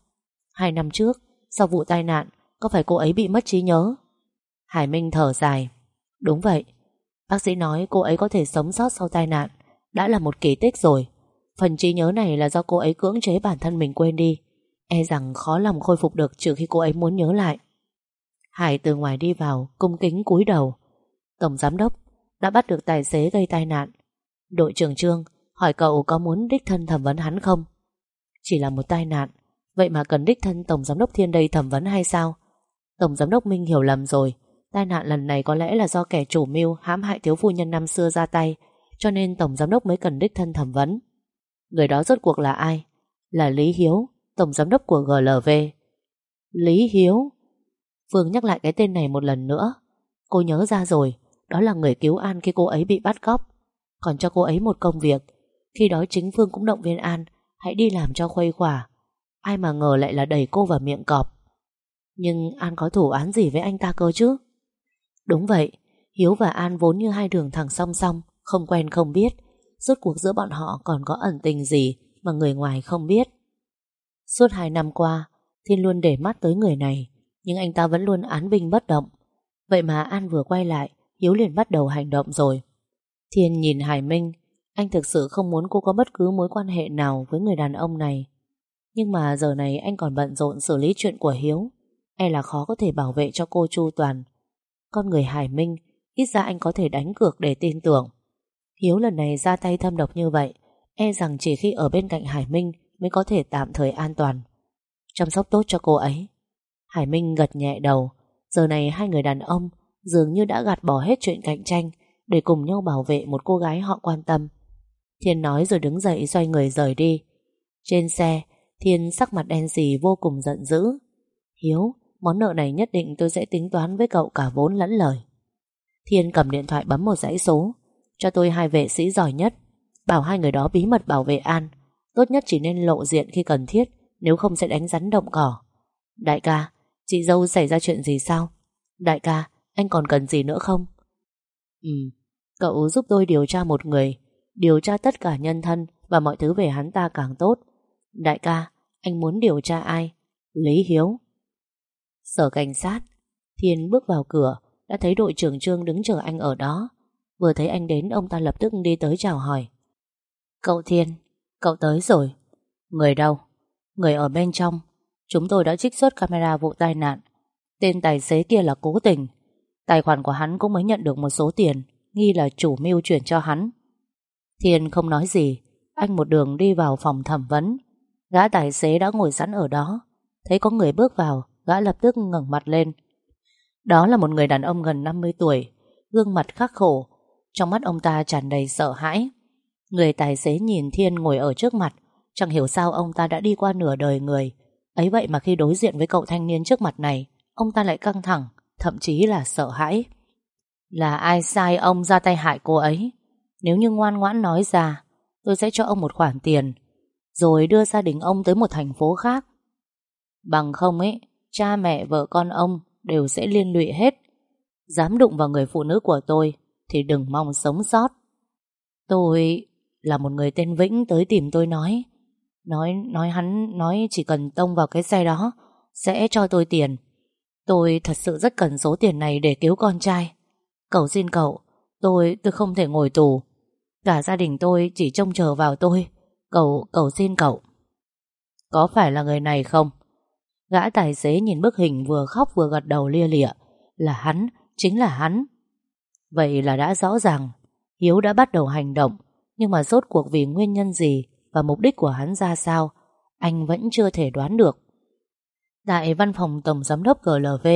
[SPEAKER 1] Hai năm trước, Sau vụ tai nạn, Có phải cô ấy bị mất trí nhớ? Hải Minh thở dài. Đúng vậy. Bác sĩ nói cô ấy có thể sống sót sau tai nạn. Đã là một kỳ tích rồi. Phần trí nhớ này là do cô ấy cưỡng chế bản thân mình quên đi. E rằng khó lòng khôi phục được trừ khi cô ấy muốn nhớ lại. Hải từ ngoài đi vào, Cung kính cúi đầu. Tổng giám đốc đã bắt được tài xế gây tai nạn. Đội trưởng Trương Hỏi cậu có muốn đích thân thẩm vấn hắn không? Chỉ là một tai nạn. Vậy mà cần đích thân Tổng giám đốc Thiên đây thẩm vấn hay sao? Tổng giám đốc Minh hiểu lầm rồi. Tai nạn lần này có lẽ là do kẻ chủ mưu hãm hại thiếu phu nhân năm xưa ra tay, Cho nên Tổng giám đốc mới cần đích thân thẩm vấn. Người đó rốt cuộc là ai? Là Lý Hiếu, Tổng giám đốc của GLV Lý Hiếu? Phương nhắc lại cái tên này một lần nữa. Cô nhớ ra rồi, Đó là người cứu An khi cô ấy bị bắt cóc. Còn cho cô ấy một công việc. Khi đó chính Phương cũng động viên An Hãy đi làm cho khuây khỏa. Ai mà ngờ lại là đẩy cô vào miệng cọp. Nhưng An có thủ án gì với anh ta cơ chứ? Đúng vậy, Hiếu và An vốn như hai đường thẳng song song, Không quen không biết. Rốt cuộc giữa bọn họ còn có ẩn tình gì Mà người ngoài không biết. Suốt hai năm qua, Thiên luôn để mắt tới người này, Nhưng anh ta vẫn luôn án binh bất động. Vậy mà An vừa quay lại, Hiếu liền bắt đầu hành động rồi. Thiên nhìn Hải Minh anh thực sự không muốn cô có bất cứ mối quan hệ nào Với người đàn ông này. Nhưng mà giờ này anh còn bận rộn xử lý chuyện của Hiếu. E là khó có thể bảo vệ cho cô Chu Toàn. Con người Hải Minh, Ít ra anh có thể đánh cược để tin tưởng. Hiếu lần này ra tay thâm độc như vậy E rằng chỉ khi ở bên cạnh Hải Minh Mới có thể tạm thời an toàn. Chăm sóc tốt cho cô ấy. Hải Minh gật nhẹ đầu. Giờ này hai người đàn ông Dường như đã gạt bỏ hết chuyện cạnh tranh Để cùng nhau bảo vệ một cô gái họ quan tâm. Thiên nói rồi đứng dậy Xoay người rời đi. Trên xe Thiên sắc mặt đen xì vô cùng giận dữ. Hiếu Món nợ này nhất định tôi sẽ tính toán với cậu cả vốn lẫn lời. Thiên cầm điện thoại bấm một dãy số. Cho tôi hai vệ sĩ giỏi nhất. Bảo hai người đó bí mật bảo vệ An. Tốt nhất chỉ nên lộ diện khi cần thiết Nếu không sẽ đánh rắn động cỏ. Đại ca, chị dâu xảy ra chuyện gì sao? Đại ca, anh còn cần gì nữa không? Ừ, cậu giúp tôi điều tra một người. Điều tra tất cả nhân thân Và mọi thứ về hắn ta càng tốt. Đại ca, anh muốn điều tra ai? Lý Hiếu. Sở cảnh sát Thiên bước vào cửa Đã thấy đội trưởng Trương đứng chờ anh ở đó. Vừa thấy anh đến ông ta lập tức đi tới chào hỏi. Cậu Thiên Cậu tới rồi. Người đâu? Người ở bên trong. Chúng tôi đã trích xuất camera vụ tai nạn. Tên tài xế kia là cố tình. Tài khoản của hắn cũng mới nhận được một số tiền Nghi là chủ mưu chuyển cho hắn. Thiên không nói gì. Anh một đường đi vào phòng thẩm vấn. Gã tài xế đã ngồi sẵn ở đó. Thấy có người bước vào, Gã lập tức ngẩng mặt lên. Đó là một người đàn ông gần 50 tuổi, Gương mặt khắc khổ, Trong mắt ông ta tràn đầy sợ hãi. Người tài xế nhìn Thiên ngồi ở trước mặt, Chẳng hiểu sao ông ta đã đi qua nửa đời người. Ấy vậy mà khi đối diện với cậu thanh niên trước mặt này, Ông ta lại căng thẳng, Thậm chí là sợ hãi. Là ai sai ông ra tay hại cô ấy? Nếu như ngoan ngoãn nói ra, Tôi sẽ cho ông một khoản tiền, Rồi đưa gia đình ông tới một thành phố khác. Bằng không ấy, Cha mẹ, vợ con ông Đều sẽ liên lụy hết. Dám đụng vào người phụ nữ của tôi Thì đừng mong sống sót. Tôi là một người tên Vĩnh tới tìm tôi nói. Nói nói hắn, nói chỉ cần tông vào cái xe đó Sẽ cho tôi tiền. Tôi thật sự rất cần số tiền này để cứu con trai. Cậu xin cậu, Tôi tôi không thể ngồi tù. Cả gia đình tôi chỉ trông chờ vào tôi. Cậu, cậu xin cậu. Có phải là người này không? Gã tài xế nhìn bức hình vừa khóc vừa gật đầu lia lịa. Là hắn, chính là hắn. Vậy là đã rõ ràng. Hiếu đã bắt đầu hành động. Nhưng mà rốt cuộc vì nguyên nhân gì Và mục đích của hắn ra sao Anh vẫn chưa thể đoán được. Tại văn phòng Tổng Giám đốc GLV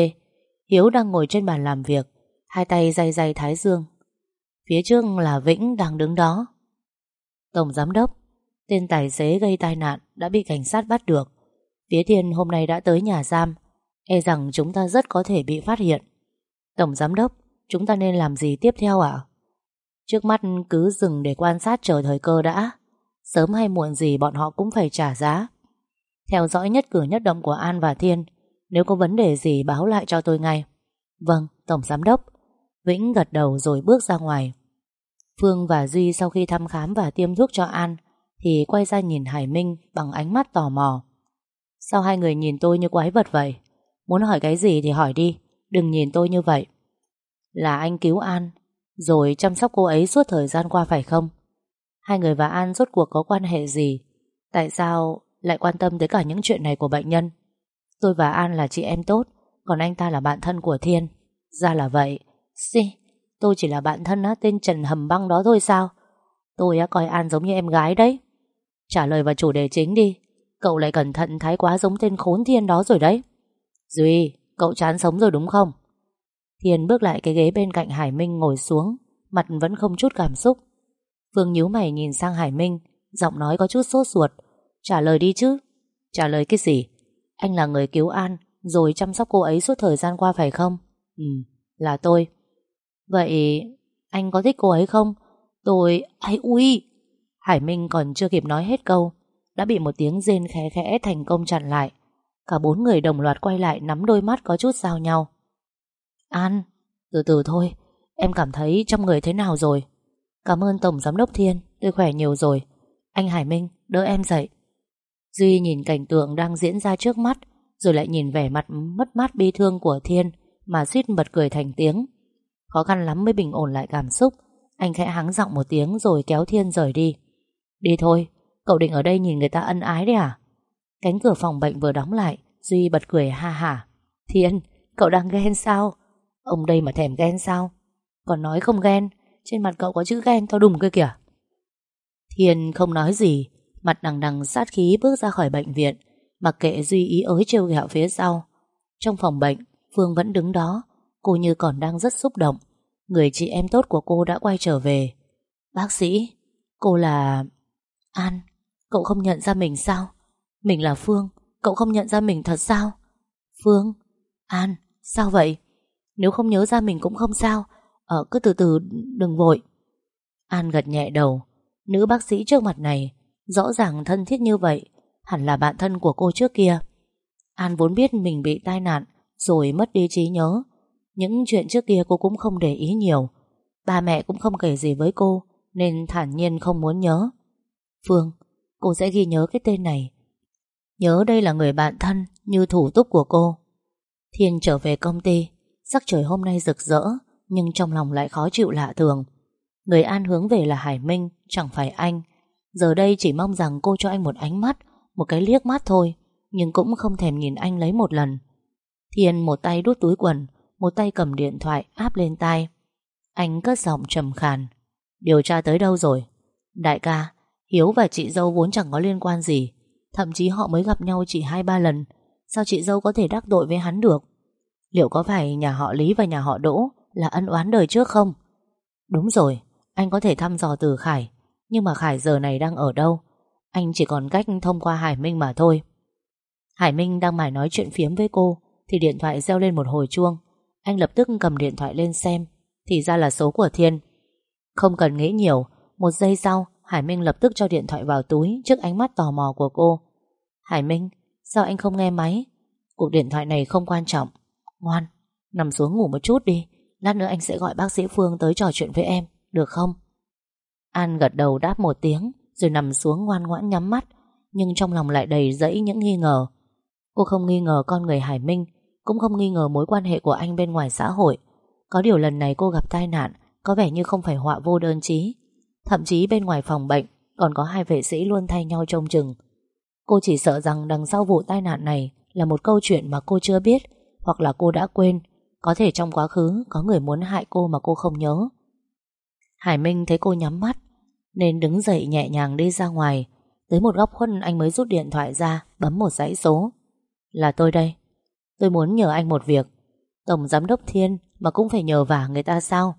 [SPEAKER 1] Hiếu đang ngồi trên bàn làm việc Hai tay day day thái dương. Phía trước là Vĩnh đang đứng đó. Tổng Giám đốc Tên tài xế gây tai nạn Đã bị cảnh sát bắt được. Phía Thiên hôm nay đã tới nhà giam E rằng chúng ta rất có thể bị phát hiện. Tổng Giám đốc Chúng ta nên làm gì tiếp theo ạ? Trước mắt cứ dừng để quan sát chờ thời cơ đã. Sớm hay muộn gì bọn họ cũng phải trả giá. Theo dõi nhất cử nhất động của An và Thiên Nếu có vấn đề gì báo lại cho tôi ngay. Vâng, Tổng Giám đốc. Vĩnh gật đầu rồi bước ra ngoài. Phương và Duy sau khi thăm khám và tiêm thuốc cho An Thì quay ra nhìn Hải Minh bằng ánh mắt tò mò. Sao hai người nhìn tôi như quái vật vậy? Muốn hỏi cái gì thì hỏi đi, Đừng nhìn tôi như vậy. Là anh cứu An, Rồi chăm sóc cô ấy suốt thời gian qua phải không? Hai người và An rốt cuộc có quan hệ gì? Tại sao lại quan tâm tới cả những chuyện này của bệnh nhân? Tôi và An là chị em tốt, Còn anh ta là bạn thân của Thiên. Ra là vậy Xì, tôi chỉ là bạn thân á, tên Trần Hầm Băng đó thôi sao? Tôi á, coi An giống như em gái đấy. Trả lời vào chủ đề chính đi. Cậu lại cẩn thận thái quá giống tên khốn thiên đó rồi đấy. Duy Cậu chán sống rồi đúng không? Thiên bước lại cái ghế bên cạnh Hải Minh ngồi xuống Mặt vẫn không chút cảm xúc. Phương nhíu mày nhìn sang Hải Minh Giọng nói có chút sốt ruột. Trả lời đi chứ. Trả lời cái gì? Anh là người cứu An Rồi chăm sóc cô ấy suốt thời gian qua phải không? Ừ là tôi. Vậy anh có thích cô ấy không Tôi Ai ui Hải Minh còn chưa kịp nói hết câu đã bị một tiếng rên khẽ khẽ thành công chặn lại. Cả bốn người đồng loạt quay lại nắm đôi mắt có chút giao nhau. An, từ từ thôi, em cảm thấy trong người thế nào rồi? Cảm ơn Tổng Giám đốc Thiên, tôi khỏe nhiều rồi. Anh Hải Minh, đỡ em dậy. Duy nhìn cảnh tượng đang diễn ra trước mắt, rồi lại nhìn vẻ mặt mất mát bi thương của Thiên, mà suýt bật cười thành tiếng. Khó khăn lắm mới bình ổn lại cảm xúc, anh khẽ hắng giọng một tiếng rồi kéo Thiên rời đi. Đi thôi, Cậu định ở đây nhìn người ta ân ái đấy à? Cánh cửa phòng bệnh vừa đóng lại Duy bật cười ha hả. Thiên, cậu đang ghen sao? Ông đây mà thèm ghen sao? Còn nói không ghen Trên mặt cậu có chữ ghen to đùng kia kìa. Thiên không nói gì Mặt đằng đằng sát khí bước ra khỏi bệnh viện Mặc kệ Duy ý ới trêu ghẹo phía sau. Trong phòng bệnh Phương vẫn đứng đó Cô như còn đang rất xúc động. Người chị em tốt của cô đã quay trở về. Bác sĩ, Cô là... An, Cậu không nhận ra mình sao? Mình là Phương, Cậu không nhận ra mình thật sao? Phương, An, Sao vậy? Nếu không nhớ ra mình cũng không sao. Ờ cứ từ từ, đừng vội. An gật nhẹ đầu. Nữ bác sĩ trước mặt này, Rõ ràng thân thiết như vậy, Hẳn là bạn thân của cô trước kia. An vốn biết mình bị tai nạn, Rồi mất đi trí nhớ. Những chuyện trước kia cô cũng không để ý nhiều. Ba mẹ cũng không kể gì với cô, Nên thản nhiên không muốn nhớ. Phương, Cô sẽ ghi nhớ cái tên này. Nhớ đây là người bạn thân Như thủ túc của cô. Thiên trở về công ty, Sắc trời hôm nay rực rỡ, Nhưng trong lòng lại khó chịu lạ thường. Người An hướng về là Hải Minh, Chẳng phải anh. Giờ đây chỉ mong rằng cô cho anh một ánh mắt, Một cái liếc mắt thôi, Nhưng cũng không thèm nhìn anh lấy một lần. Thiên một tay đút túi quần một tay cầm điện thoại, áp lên tai. Anh cất giọng trầm khàn. Điều tra tới đâu rồi? Đại ca, Hiếu và chị dâu vốn chẳng có liên quan gì. Thậm chí họ mới gặp nhau chỉ hai ba lần. Sao chị dâu có thể đắc tội với hắn được? Liệu có phải nhà họ Lý và nhà họ Đỗ Là ân oán đời trước không? Đúng rồi, Anh có thể thăm dò từ Khải. Nhưng mà Khải giờ này đang ở đâu? Anh chỉ còn cách thông qua Hải Minh mà thôi. Hải Minh đang mải nói chuyện phiếm với cô, Thì điện thoại reo lên một hồi chuông. Anh lập tức cầm điện thoại lên xem, Thì ra là số của Thiên. Không cần nghĩ nhiều, Một giây sau, Hải Minh lập tức cho điện thoại vào túi Trước ánh mắt tò mò của cô. Hải Minh, Sao anh không nghe máy? Cuộc điện thoại này không quan trọng. Ngoan, Nằm xuống ngủ một chút đi, Lát nữa anh sẽ gọi bác sĩ Phương tới trò chuyện với em, Được không? An gật đầu đáp một tiếng, Rồi nằm xuống ngoan ngoãn nhắm mắt, Nhưng trong lòng lại đầy dẫy những nghi ngờ. Cô không nghi ngờ con người Hải Minh cũng không nghi ngờ mối quan hệ của anh bên ngoài xã hội. Có điều lần này cô gặp tai nạn, Có vẻ như không phải họa vô đơn chí. Thậm chí bên ngoài phòng bệnh, Còn có hai vệ sĩ luôn thay nhau trông chừng. Cô chỉ sợ rằng đằng sau vụ tai nạn này Là một câu chuyện mà cô chưa biết, Hoặc là cô đã quên. Có thể trong quá khứ, có người muốn hại cô mà cô không nhớ. Hải Minh thấy cô nhắm mắt, Nên đứng dậy nhẹ nhàng đi ra ngoài. Tới một góc khuân anh mới rút điện thoại ra, Bấm một dãy số. Là tôi đây. Tôi muốn nhờ anh một việc. Tổng giám đốc Thiên mà cũng phải nhờ vả người ta sao?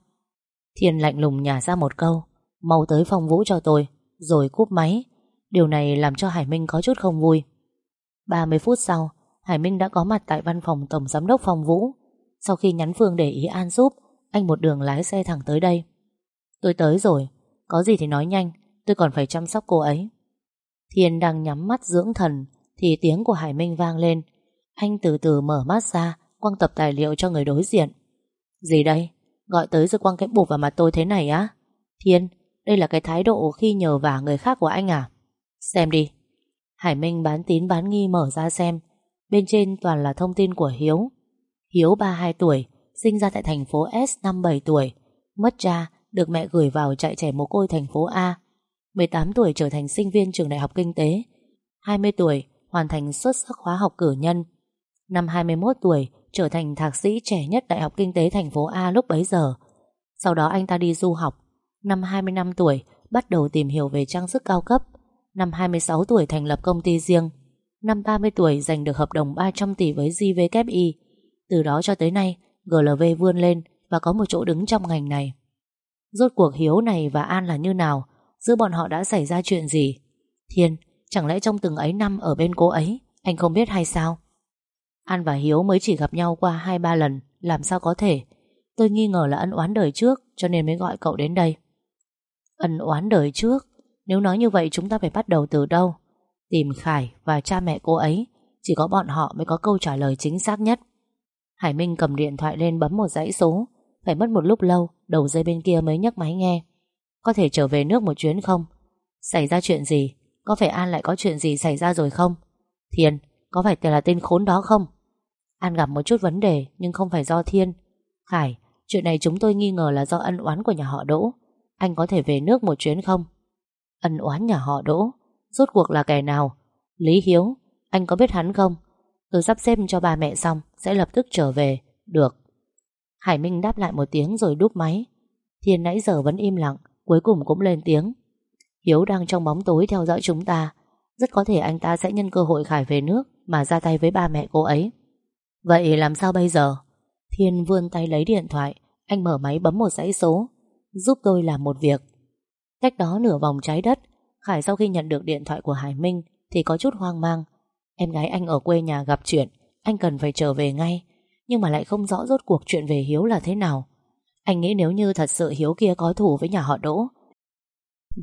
[SPEAKER 1] Thiên lạnh lùng nhả ra một câu, Mau tới phòng vũ cho tôi, Rồi cúp máy. Điều này làm cho Hải Minh có chút không vui. 30 phút sau, Hải Minh đã có mặt tại văn phòng Tổng Giám đốc Phòng Vũ. Sau khi nhắn Phương để ý An giúp, Anh một đường lái xe thẳng tới đây. Tôi tới rồi, Có gì thì nói nhanh, Tôi còn phải chăm sóc cô ấy. Thiên đang nhắm mắt dưỡng thần Thì tiếng của Hải Minh vang lên. Anh từ từ mở mắt ra Quăng tập tài liệu cho người đối diện Gì đây? Gọi tới rồi quăng cái bụp vào mặt tôi thế này á? Thiên, đây là cái thái độ khi nhờ vả người khác của anh à? Xem đi. Hải Minh bán tín bán nghi mở ra xem. Bên trên toàn là thông tin của Hiếu. Hiếu 32 tuổi, sinh ra tại thành phố S 57 tuổi. Mất cha, được mẹ gửi vào trại trẻ mồ côi thành phố A. 18 tuổi trở thành sinh viên trường đại học kinh tế. 20 tuổi, hoàn thành xuất sắc khóa học cử nhân. Năm 21 tuổi, trở thành thạc sĩ trẻ nhất Đại học Kinh tế thành phố A lúc bấy giờ. Sau đó anh ta đi du học. Năm 25 tuổi, bắt đầu tìm hiểu về trang sức cao cấp. Năm 26 tuổi thành lập công ty riêng Năm 30 tuổi giành được hợp đồng 300 tỷ với JVKI. Từ đó cho tới nay GLV vươn lên Và có một chỗ đứng trong ngành này Rốt cuộc Hiếu này và An là như nào Giữa bọn họ đã xảy ra chuyện gì Thiên Chẳng lẽ trong từng ấy năm ở bên cô ấy Anh không biết hay sao An và Hiếu mới chỉ gặp nhau qua 2-3 lần Làm sao có thể Tôi nghi ngờ là ân oán đời trước Cho nên mới gọi cậu đến đây Ân oán đời trước nếu nói như vậy chúng ta phải bắt đầu từ đâu? Tìm Khải và cha mẹ cô ấy Chỉ có bọn họ mới có câu trả lời chính xác nhất Hải Minh cầm điện thoại lên bấm một dãy số Phải mất một lúc lâu Đầu dây bên kia mới nhấc máy nghe Có thể trở về nước một chuyến không? Xảy ra chuyện gì? Có phải An lại có chuyện gì xảy ra rồi không? Thiên, có phải là tên khốn đó không? An gặp một chút vấn đề Nhưng không phải do Thiên. Khải, chuyện này chúng tôi nghi ngờ là do ân oán của nhà họ Đỗ. Anh có thể về nước một chuyến không? Ân oán nhà họ Đỗ? Rốt cuộc là kẻ nào? Lý Hiếu Anh có biết hắn không? Tôi sắp xếp cho ba mẹ xong Sẽ lập tức trở về. Được. Hải Minh đáp lại một tiếng rồi đúp máy. Thiên nãy giờ vẫn im lặng Cuối cùng cũng lên tiếng. Hiếu đang trong bóng tối theo dõi chúng ta. Rất có thể anh ta sẽ nhân cơ hội Khải về nước Mà ra tay với ba mẹ cô ấy. Vậy làm sao bây giờ? Thiên vươn tay lấy điện thoại, Anh mở máy bấm một dãy số, Giúp tôi làm một việc. Cách đó nửa vòng trái đất, Khải sau khi nhận được điện thoại của Hải Minh Thì có chút hoang mang. Em gái anh ở quê nhà gặp chuyện, Anh cần phải trở về ngay, Nhưng mà lại không rõ rốt cuộc chuyện về Hiếu là thế nào. Anh nghĩ nếu như thật sự Hiếu kia có thủ với nhà họ Đỗ.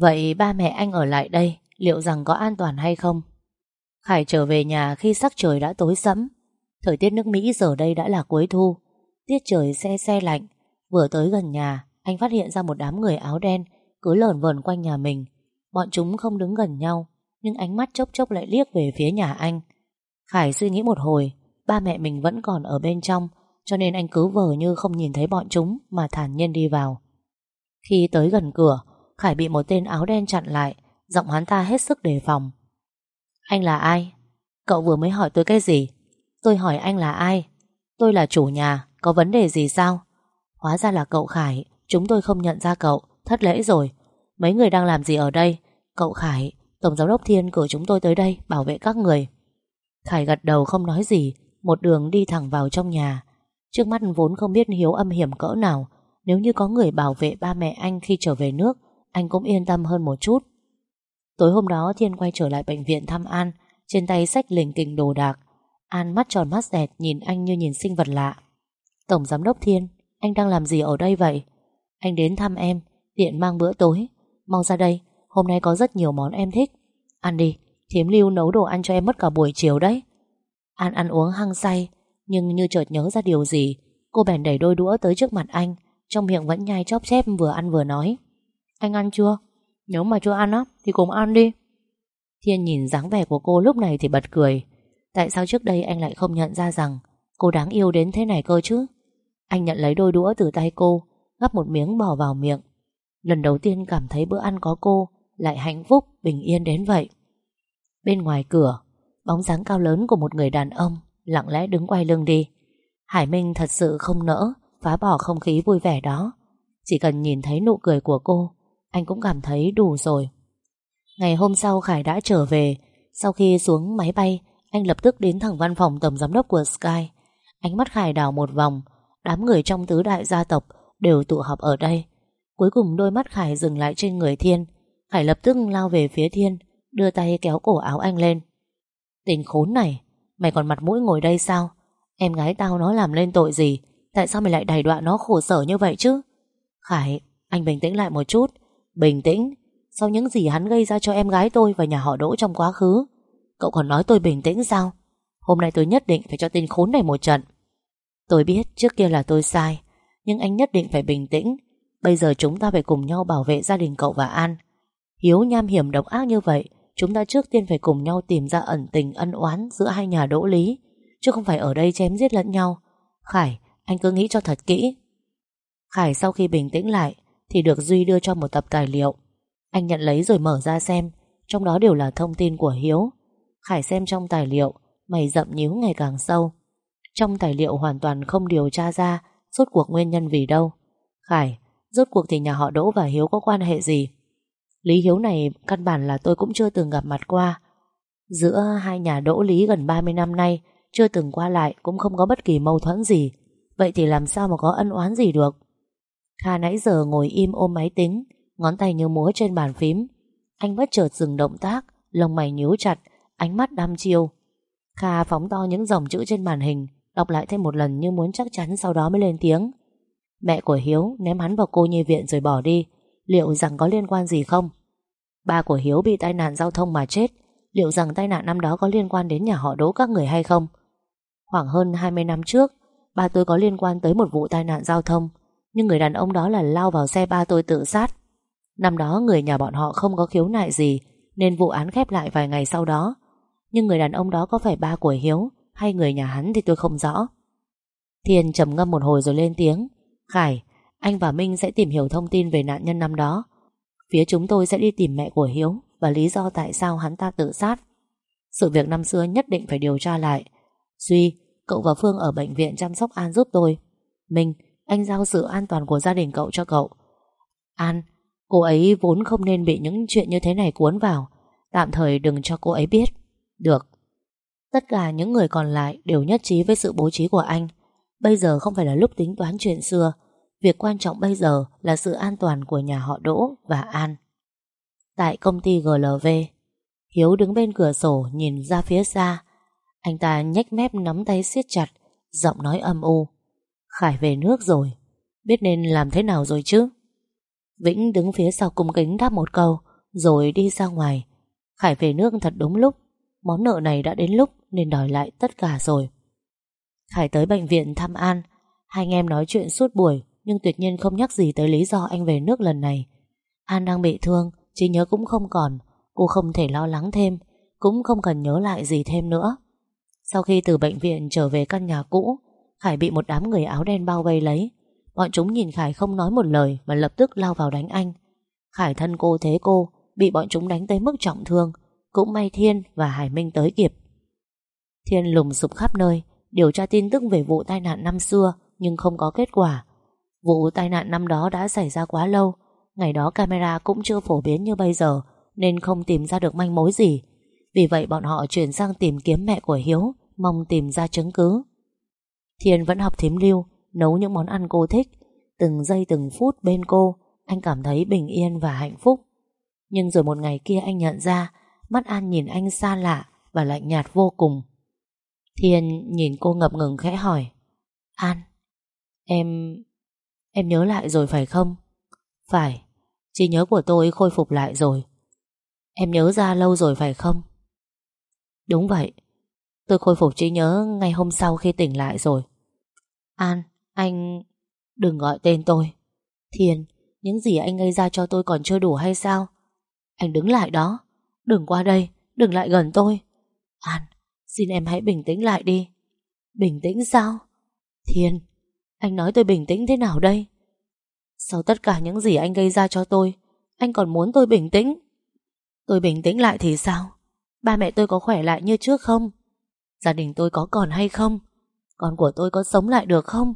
[SPEAKER 1] Vậy ba mẹ anh ở lại đây, Liệu rằng có an toàn hay không? Khải trở về nhà khi sắc trời đã tối sẫm. Thời tiết nước Mỹ giờ đây đã là cuối thu. Tiết trời xe xe lạnh. Vừa tới gần nhà, Anh phát hiện ra một đám người áo đen Cứ lởn vởn quanh nhà mình. Bọn chúng không đứng gần nhau, Nhưng ánh mắt chốc chốc lại liếc về phía nhà anh. Khải suy nghĩ một hồi, Ba mẹ mình vẫn còn ở bên trong, Cho nên anh cứ vờ như không nhìn thấy bọn chúng Mà thản nhiên đi vào. Khi tới gần cửa, Khải bị một tên áo đen chặn lại, Giọng hắn ta hết sức đề phòng. Anh là ai? Cậu vừa mới hỏi tôi cái gì? Tôi hỏi anh là ai? Tôi là chủ nhà, có vấn đề gì sao? Hóa ra là cậu Khải Chúng tôi không nhận ra cậu Thất lễ rồi Mấy người đang làm gì ở đây? Cậu Khải, Tổng Giám đốc Thiên cử chúng tôi tới đây Bảo vệ các người Khải gật đầu không nói gì Một đường đi thẳng vào trong nhà Trước mắt vốn không biết Hiếu âm hiểm cỡ nào Nếu như có người bảo vệ ba mẹ anh khi trở về nước Anh cũng yên tâm hơn một chút Tối hôm đó Thiên quay trở lại bệnh viện thăm An Trên tay sách lình kình đồ đạc An mắt tròn mắt dẹt nhìn anh như nhìn sinh vật lạ. Tổng Giám đốc Thiên, Anh đang làm gì ở đây vậy? Anh đến thăm em, Tiện mang bữa tối. Mau ra đây, Hôm nay có rất nhiều món em thích. Ăn đi, Thiếm lưu nấu đồ ăn cho em mất cả buổi chiều đấy. An ăn uống hăng say, Nhưng như chợt nhớ ra điều gì, Cô bèn đẩy đôi đũa tới trước mặt anh, Trong miệng vẫn nhai chóp chép vừa ăn vừa nói. Anh ăn chưa? Nếu mà chưa ăn á, thì cùng ăn đi. Thiên nhìn dáng vẻ của cô lúc này thì bật cười. Tại sao trước đây anh lại không nhận ra rằng Cô đáng yêu đến thế này cơ chứ? Anh nhận lấy đôi đũa từ tay cô Gắp một miếng bỏ vào miệng. Lần đầu tiên cảm thấy bữa ăn có cô Lại hạnh phúc, bình yên đến vậy. Bên ngoài cửa Bóng dáng cao lớn của một người đàn ông Lặng lẽ đứng quay lưng đi. Hải Minh thật sự không nỡ Phá bỏ không khí vui vẻ đó. Chỉ cần nhìn thấy nụ cười của cô Anh cũng cảm thấy đủ rồi. Ngày hôm sau Khải đã trở về Sau khi xuống máy bay anh lập tức đến thẳng văn phòng tổng giám đốc của Sky. Ánh mắt Khải đảo một vòng. Đám người trong tứ đại gia tộc Đều tụ họp ở đây. Cuối cùng đôi mắt Khải dừng lại trên người Thiên. Khải lập tức lao về phía Thiên, Đưa tay kéo cổ áo anh lên. Tình khốn này, Mày còn mặt mũi ngồi đây sao? Em gái tao nó làm lên tội gì? Tại sao mày lại đày đọa nó khổ sở như vậy chứ? Khải, Anh bình tĩnh lại một chút. Bình tĩnh? Sau những gì hắn gây ra cho em gái tôi Và nhà họ đỗ trong quá khứ Cậu còn nói tôi bình tĩnh sao? Hôm nay tôi nhất định phải cho tên khốn này một trận. Tôi biết trước kia là tôi sai Nhưng anh nhất định phải bình tĩnh. Bây giờ chúng ta phải cùng nhau bảo vệ gia đình cậu và An. Hiếu nham hiểm độc ác như vậy Chúng ta trước tiên phải cùng nhau tìm ra ẩn tình ân oán giữa hai nhà đỗ lý Chứ không phải ở đây chém giết lẫn nhau. Khải, anh cứ nghĩ cho thật kỹ. Khải sau khi bình tĩnh lại Thì được Duy đưa cho một tập tài liệu. Anh nhận lấy rồi mở ra xem Trong đó đều là thông tin của Hiếu. Khải xem trong tài liệu Mày rậm nhíu ngày càng sâu Trong tài liệu hoàn toàn không điều tra ra rốt cuộc nguyên nhân vì đâu Khải, rốt cuộc thì nhà họ Đỗ và Hiếu có quan hệ gì Lý Hiếu này căn bản là tôi cũng chưa từng gặp mặt qua. Giữa hai nhà đỗ Lý gần 30 năm nay, chưa từng qua lại cũng không có bất kỳ mâu thuẫn gì. Vậy thì làm sao mà có ân oán gì được? Kha nãy giờ ngồi im ôm máy tính, ngón tay như múa trên bàn phím. Anh bất chợt dừng động tác, lông mày nhíu chặt, ánh mắt đăm chiêu. Kha phóng to những dòng chữ trên màn hình, đọc lại thêm một lần như muốn chắc chắn sau đó mới lên tiếng. Mẹ của Hiếu ném hắn vào cô nhi viện rồi bỏ đi, Liệu rằng có liên quan gì không? Ba của Hiếu bị tai nạn giao thông mà chết. Liệu rằng tai nạn năm đó có liên quan đến nhà họ đỗ các người hay không? Khoảng hơn 20 năm trước Ba tôi có liên quan tới một vụ tai nạn giao thông Nhưng người đàn ông đó là lao vào xe ba tôi tự sát. Năm đó người nhà bọn họ không có khiếu nại gì Nên vụ án khép lại vài ngày sau đó. Nhưng người đàn ông đó có phải ba của Hiếu Hay người nhà hắn thì tôi không rõ. Thiên trầm ngâm một hồi rồi lên tiếng. Khải anh và Minh sẽ tìm hiểu thông tin về nạn nhân năm đó. Phía chúng tôi sẽ đi tìm mẹ của Hiếu Và lý do tại sao hắn ta tự sát. Sự việc năm xưa nhất định phải điều tra lại. Duy, cậu và Phương ở bệnh viện chăm sóc An giúp tôi. Minh, anh giao sự an toàn của gia đình cậu cho cậu. An, cô ấy vốn không nên bị những chuyện như thế này cuốn vào. Tạm thời đừng cho cô ấy biết. Được. Tất cả những người còn lại đều nhất trí với sự bố trí của anh. Bây giờ không phải là lúc tính toán chuyện xưa. Việc quan trọng bây giờ là sự an toàn của nhà họ Đỗ và An. Tại công ty GLV Hiếu đứng bên cửa sổ nhìn ra phía xa. Anh ta nhếch mép nắm tay siết chặt, Giọng nói âm u. Khải về nước rồi. Biết nên làm thế nào rồi chứ? Vĩnh đứng phía sau cung kính đáp một câu, Rồi đi ra ngoài. Khải về nước thật đúng lúc. Món nợ này đã đến lúc nên đòi lại tất cả rồi. Khải tới bệnh viện thăm An. Hai anh em nói chuyện suốt buổi, Nhưng tuyệt nhiên không nhắc gì tới lý do anh về nước lần này. An đang bị thương, trí nhớ cũng không còn. Cô không thể lo lắng thêm, Cũng không cần nhớ lại gì thêm nữa. Sau khi từ bệnh viện trở về căn nhà cũ, Khải bị một đám người áo đen bao vây lấy. Bọn chúng nhìn Khải không nói một lời Mà lập tức lao vào đánh anh. Khải thân cô thế cô, Bị bọn chúng đánh tới mức trọng thương. Cũng may Thiên và Hải Minh tới kịp. Thiên lùng sụp khắp nơi, Điều tra tin tức về vụ tai nạn năm xưa, Nhưng không có kết quả. Vụ tai nạn năm đó đã xảy ra quá lâu, Ngày đó camera cũng chưa phổ biến như bây giờ, Nên không tìm ra được manh mối gì. Vì vậy bọn họ chuyển sang tìm kiếm mẹ của Hiếu, Mong tìm ra chứng cứ. Thiên vẫn học thím lưu, Nấu những món ăn cô thích. Từng giây từng phút bên cô, Anh cảm thấy bình yên và hạnh phúc. Nhưng rồi một ngày kia anh nhận ra Mắt An nhìn anh xa lạ Và lạnh nhạt vô cùng Thiên nhìn cô ngập ngừng khẽ hỏi An Em... Em nhớ lại rồi phải không? Phải Trí nhớ của tôi khôi phục lại rồi Em nhớ ra lâu rồi phải không? Đúng vậy Tôi khôi phục trí nhớ ngay hôm sau khi tỉnh lại rồi An, anh... Đừng gọi tên tôi Thiên, những gì anh gây ra cho tôi còn chưa đủ hay sao? Anh đứng lại đó Đừng qua đây, đừng lại gần tôi. An, xin em hãy bình tĩnh lại đi. Bình tĩnh sao? Thiên, anh nói tôi bình tĩnh thế nào đây? Sau tất cả những gì anh gây ra cho tôi Anh còn muốn tôi bình tĩnh? Tôi bình tĩnh lại thì sao? Ba mẹ tôi có khỏe lại như trước không? Gia đình tôi có còn hay không? Con của tôi có sống lại được không?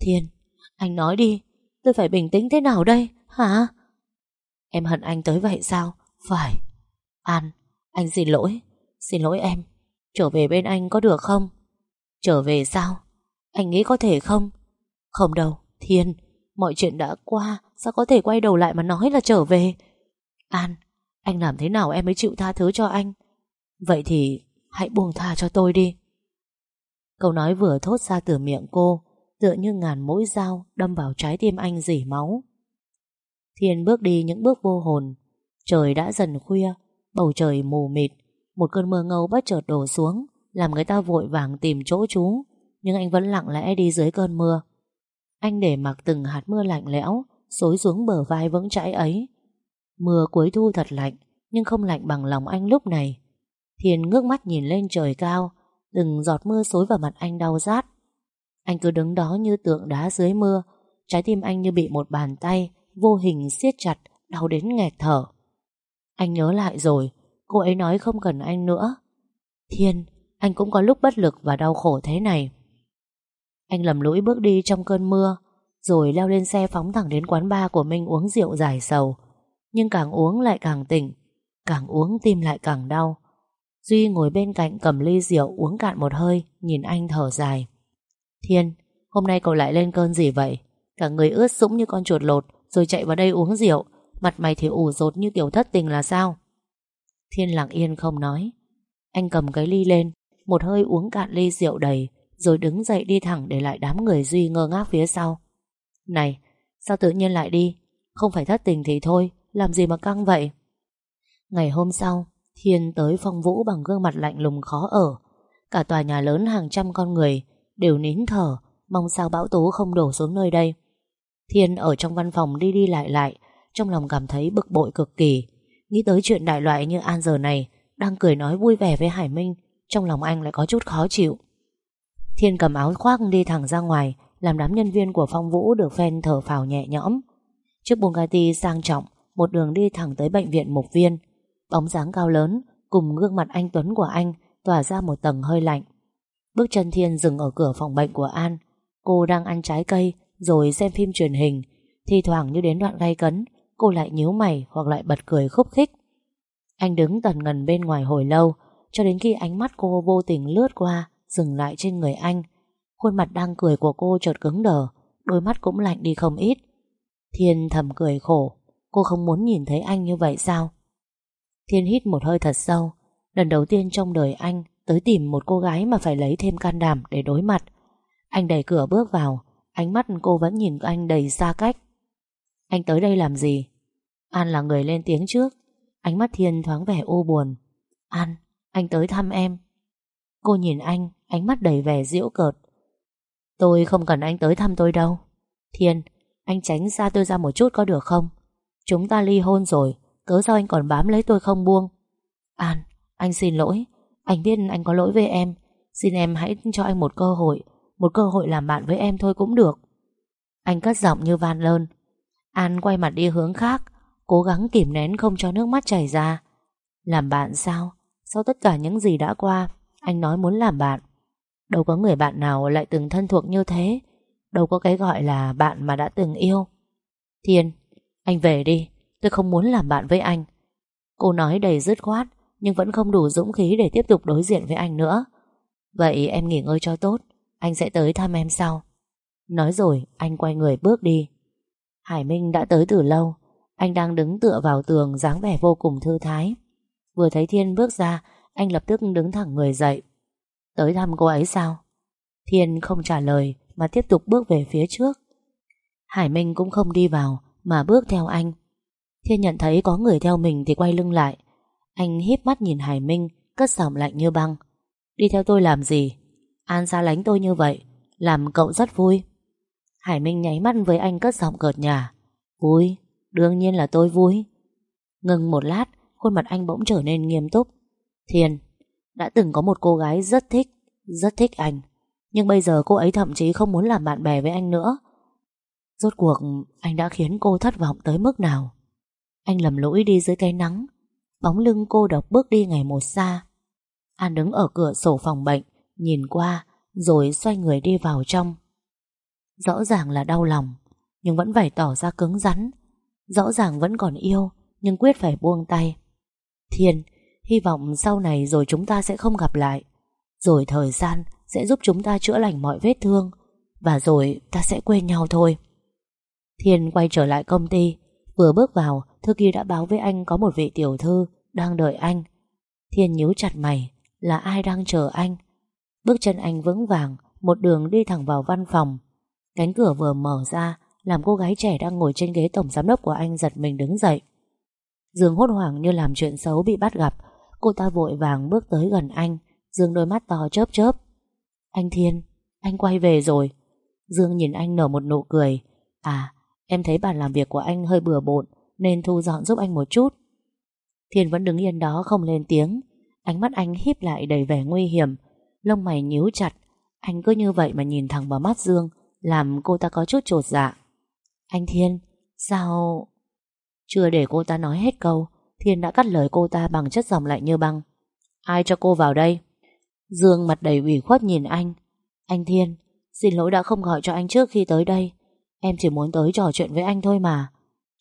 [SPEAKER 1] Thiên Anh nói đi Tôi phải bình tĩnh thế nào đây? Hả? Em hận anh tới vậy sao? Phải An, Anh xin lỗi. Xin lỗi em. Trở về bên anh có được không? Trở về sao? Anh nghĩ có thể không? Không đâu, Thiên. Mọi chuyện đã qua, Sao có thể quay đầu lại mà nói là trở về? An, Anh làm thế nào em mới chịu tha thứ cho anh? Vậy thì hãy buông tha cho tôi đi. Câu nói vừa thốt ra từ miệng cô, Tựa như ngàn mũi dao Đâm vào trái tim anh dỉ máu. Thiên bước đi những bước vô hồn. Trời đã dần khuya Bầu trời mù mịt, Một cơn mưa ngâu bất chợt đổ xuống, Làm người ta vội vàng tìm chỗ trú, Nhưng anh vẫn lặng lẽ đi dưới cơn mưa. Anh để mặc từng hạt mưa lạnh lẽo, Xối xuống bờ vai vững chãi ấy. Mưa cuối thu thật lạnh, Nhưng không lạnh bằng lòng anh lúc này. Thiên ngước mắt nhìn lên trời cao, Từng giọt mưa xối vào mặt anh đau rát. Anh cứ đứng đó như tượng đá dưới mưa, Trái tim anh như bị một bàn tay Vô hình siết chặt, Đau đến nghẹt thở. Anh nhớ lại rồi Cô ấy nói không cần anh nữa. Thiên Anh cũng có lúc bất lực và đau khổ thế này. Anh lầm lũi bước đi trong cơn mưa Rồi leo lên xe phóng thẳng đến quán bar của Minh uống rượu giải sầu. Nhưng càng uống lại càng tỉnh Càng uống tim lại càng đau. Duy ngồi bên cạnh cầm ly rượu uống cạn một hơi Nhìn anh thở dài. Thiên, hôm nay cậu lại lên cơn gì vậy? Cả người ướt sũng như con chuột lột Rồi chạy vào đây uống rượu. Mặt mày thì ủ rột như tiểu thất tình là sao? Thiên lặng yên không nói. Anh cầm cái ly lên, Một hơi uống cạn ly rượu đầy, rồi đứng dậy đi thẳng để lại đám người Duy ngơ ngác phía sau. Này, Sao tự nhiên lại đi? Không phải thất tình thì thôi, Làm gì mà căng vậy? Ngày hôm sau, Thiên tới phong vũ bằng gương mặt lạnh lùng khó ở. Cả tòa nhà lớn hàng trăm con người Đều nín thở, Mong sao bão tố không đổ xuống nơi đây. Thiên ở trong văn phòng đi đi lại lại trong lòng cảm thấy bực bội cực kỳ. Nghĩ tới chuyện đại loại như An giờ này, Đang cười nói vui vẻ với Hải Minh, Trong lòng anh lại có chút khó chịu. Thiên cầm áo khoác đi thẳng ra ngoài, Làm đám nhân viên của Phong Vũ được phen thở phào nhẹ nhõm. Chiếc Bugatti sang trọng, Một đường đi thẳng tới bệnh viện Mục Viên. Bóng dáng cao lớn, Cùng gương mặt anh Tuấn của anh, Tỏa ra một tầng hơi lạnh. Bước chân Thiên dừng ở cửa phòng bệnh của An. Cô đang ăn trái cây, Rồi xem phim truyền hình Thì thoảng như đến đoạn gay cấn. Cô lại nhíu mày hoặc lại bật cười khúc khích. Anh đứng tần ngần bên ngoài hồi lâu, Cho đến khi ánh mắt cô vô tình lướt qua, Dừng lại trên người anh. Khuôn mặt đang cười của cô chợt cứng đờ, Đôi mắt cũng lạnh đi không ít. Thiên thầm cười khổ, Cô không muốn nhìn thấy anh như vậy sao? Thiên hít một hơi thật sâu, Lần đầu tiên trong đời anh Tới tìm một cô gái mà phải lấy thêm can đảm Để đối mặt. Anh đẩy cửa bước vào, Ánh mắt cô vẫn nhìn anh đầy xa cách. Anh tới đây làm gì? An là người lên tiếng trước. Ánh mắt Thiên thoáng vẻ ô buồn. An, anh tới thăm em. Cô nhìn anh Ánh mắt đầy vẻ diễu cợt. Tôi không cần anh tới thăm tôi đâu. Thiên, anh tránh xa tôi ra một chút có được không? Chúng ta ly hôn rồi Cớ sao anh còn bám lấy tôi không buông? An, anh xin lỗi. Anh biết anh có lỗi với em. Xin em hãy cho anh một cơ hội. Một cơ hội làm bạn với em thôi cũng được. Anh cất giọng như van lơn. An quay mặt đi hướng khác. Cố gắng kìm nén không cho nước mắt chảy ra. Làm bạn sao? Sau tất cả những gì đã qua, Anh nói muốn làm bạn. Đâu có người bạn nào lại từng thân thuộc như thế. Đâu có cái gọi là bạn mà đã từng yêu. Thiên, Anh về đi. Tôi không muốn làm bạn với anh. Cô nói đầy dứt khoát, Nhưng vẫn không đủ dũng khí để tiếp tục đối diện với anh nữa. Vậy em nghỉ ngơi cho tốt. Anh sẽ tới thăm em sau. Nói rồi, anh quay người bước đi. Hải Minh đã tới từ lâu. Anh đang đứng tựa vào tường dáng vẻ vô cùng thư thái. Vừa thấy Thiên bước ra Anh lập tức đứng thẳng người dậy. Tới thăm cô ấy sao? Thiên không trả lời Mà tiếp tục bước về phía trước. Hải Minh cũng không đi vào Mà bước theo anh. Thiên nhận thấy có người theo mình thì quay lưng lại. Anh híp mắt nhìn Hải Minh Cất giọng lạnh như băng. Đi theo tôi làm gì? An xa lánh tôi như vậy Làm cậu rất vui. Hải Minh nháy mắt với anh cất giọng cợt nhà Vui, đương nhiên là tôi vui. Ngừng một lát Khuôn mặt anh bỗng trở nên nghiêm túc. Thiên, đã từng có một cô gái rất thích Rất thích anh Nhưng bây giờ cô ấy thậm chí không muốn làm bạn bè với anh nữa. Rốt cuộc anh đã khiến cô thất vọng tới mức nào? Anh lầm lỗi đi dưới cây nắng Bóng lưng cô độc bước đi ngày một xa. An đứng ở cửa sổ phòng bệnh Nhìn qua Rồi xoay người đi vào trong. Rõ ràng là đau lòng Nhưng vẫn phải tỏ ra cứng rắn. Rõ ràng vẫn còn yêu, Nhưng quyết phải buông tay. Thiên, Hy vọng sau này rồi chúng ta sẽ không gặp lại. Rồi thời gian Sẽ giúp chúng ta chữa lành mọi vết thương, Và rồi ta sẽ quên nhau thôi. Thiên quay trở lại công ty. Vừa bước vào, Thư ký đã báo với anh có một vị tiểu thư Đang đợi anh. Thiên nhíu chặt mày, Là ai đang chờ anh? Bước chân anh vững vàng, Một đường đi thẳng vào văn phòng. Cánh cửa vừa mở ra làm cô gái trẻ đang ngồi trên ghế tổng giám đốc của anh Giật mình đứng dậy. Dương hốt hoảng như làm chuyện xấu bị bắt gặp. Cô ta vội vàng bước tới gần anh. Dương đôi mắt to chớp chớp. Anh Thiên Anh quay về rồi. Dương nhìn anh nở một nụ cười. À em thấy bàn làm việc của anh hơi bừa bộn nên thu dọn giúp anh một chút. Thiên vẫn đứng yên đó không lên tiếng, ánh mắt anh híp lại đầy vẻ nguy hiểm, lông mày nhíu chặt, anh cứ như vậy mà nhìn thẳng vào mắt Dương, làm cô ta có chút trột dạ. Anh Thiên, sao... Chưa để cô ta nói hết câu, Thiên đã cắt lời cô ta bằng chất giọng lạnh như băng. Ai cho cô vào đây? Dương mặt đầy ủy khuất nhìn anh. Anh Thiên, xin lỗi đã không gọi cho anh trước khi tới đây. Em chỉ muốn tới trò chuyện với anh thôi mà.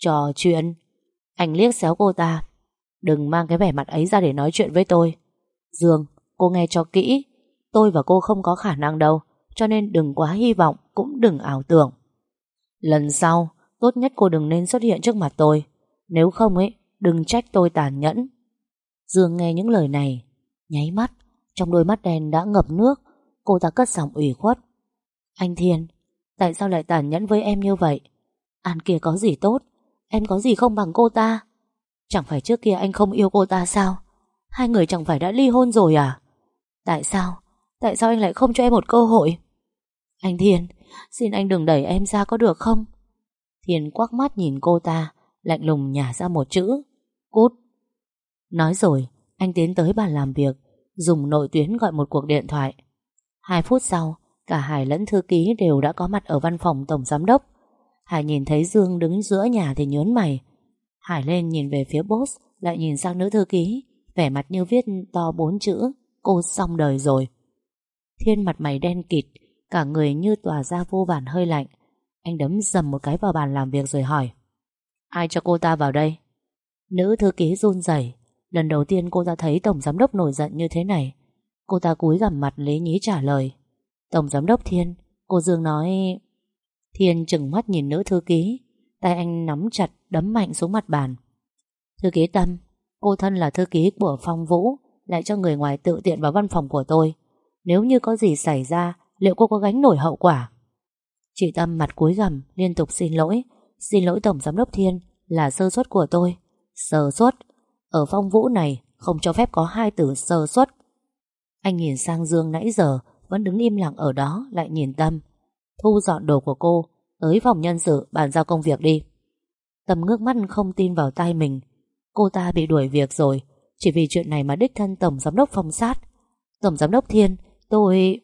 [SPEAKER 1] Trò chuyện Anh liếc xéo cô ta Đừng mang cái vẻ mặt ấy ra để nói chuyện với tôi Dương, cô nghe cho kỹ Tôi và cô không có khả năng đâu Cho nên đừng quá hy vọng Cũng đừng ảo tưởng Lần sau, tốt nhất cô đừng nên xuất hiện trước mặt tôi. Nếu không ấy Đừng trách tôi tàn nhẫn. Dương nghe những lời này Nháy mắt, trong đôi mắt đen đã ngập nước Cô ta cất giọng ủy khuất. Anh Thiên Tại sao lại tàn nhẫn với em như vậy? An kia có gì tốt? Em có gì không bằng cô ta? Chẳng phải trước kia anh không yêu cô ta sao? Hai người chẳng phải đã ly hôn rồi à? Tại sao? Tại sao anh lại không cho em một cơ hội? Anh Thiên Xin anh đừng đẩy em ra có được không? Thiên quắc mắt nhìn cô ta, Lạnh lùng nhả ra một chữ. Cút. Nói rồi, anh tiến tới bàn làm việc, Dùng nội tuyến gọi một cuộc điện thoại. Hai phút sau, Cả Hải lẫn thư ký đều đã có mặt ở văn phòng tổng giám đốc. Hải nhìn thấy Dương đứng giữa nhà thì nhớn mày. Hải lên nhìn về phía boss, Lại nhìn sang nữ thư ký, Vẻ mặt như viết to bốn chữ, Cô xong đời rồi. Thiên mặt mày đen kịt Cả người như tỏa ra vô vàn hơi lạnh. Anh đấm dầm một cái vào bàn làm việc rồi hỏi, Ai cho cô ta vào đây? Nữ thư ký run rẩy. Lần đầu tiên cô ta thấy Tổng Giám đốc nổi giận như thế này. Cô ta cúi gằm mặt lý nhí trả lời, Tổng Giám đốc Thiên, Cô Dương nói Thiên chừng mắt nhìn nữ thư ký, Tay anh nắm chặt, đấm mạnh xuống mặt bàn. Thư ký Tâm, Cô thân là thư ký của Phong Vũ, Lại cho người ngoài tự tiện vào văn phòng của tôi. Nếu như có gì xảy ra Liệu cô có gánh nổi hậu quả? Chị Tâm mặt cúi gằm, Liên tục xin lỗi. Xin lỗi Tổng Giám đốc Thiên Là sơ suất của tôi. Sơ suất? Ở Phong Vũ này, không cho phép có hai từ sơ suất. Anh nhìn sang Dương nãy giờ, Vẫn đứng im lặng ở đó, Lại nhìn Tâm. Thu dọn đồ của cô, Tới phòng nhân sự, bàn giao công việc đi. Tâm ngước mắt không tin vào tai mình. Cô ta bị đuổi việc rồi, Chỉ vì chuyện này mà đích thân Tổng Giám đốc phong sát. Tổng Giám đốc Thiên, Tôi...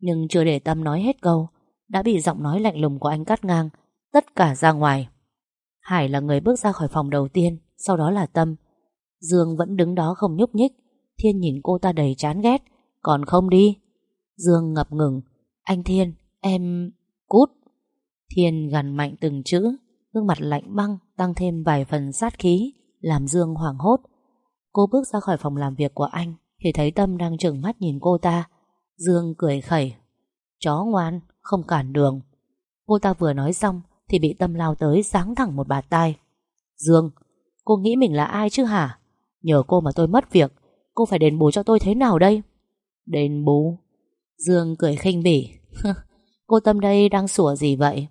[SPEAKER 1] Nhưng chưa để Tâm nói hết câu Đã bị giọng nói lạnh lùng của anh cắt ngang Tất cả ra ngoài. Hải là người bước ra khỏi phòng đầu tiên Sau đó là Tâm. Dương vẫn đứng đó không nhúc nhích Thiên nhìn cô ta đầy chán ghét. Còn không đi. Dương ngập ngừng. Anh Thiên, em... Cút. Thiên gằn mạnh từng chữ Gương mặt lạnh băng Tăng thêm vài phần sát khí Làm Dương hoảng hốt. Cô bước ra khỏi phòng làm việc của anh Thì thấy Tâm đang trừng mắt nhìn cô ta. Dương cười khẩy. Chó ngoan, không cản đường. Cô ta vừa nói xong Thì bị Tâm lao tới sáng thẳng một bạt tai. Dương, cô nghĩ mình là ai chứ hả? Nhờ cô mà tôi mất việc Cô phải đền bù cho tôi thế nào đây? Đền bù? Dương cười khinh bỉ. Cô Tâm đây đang sủa gì vậy?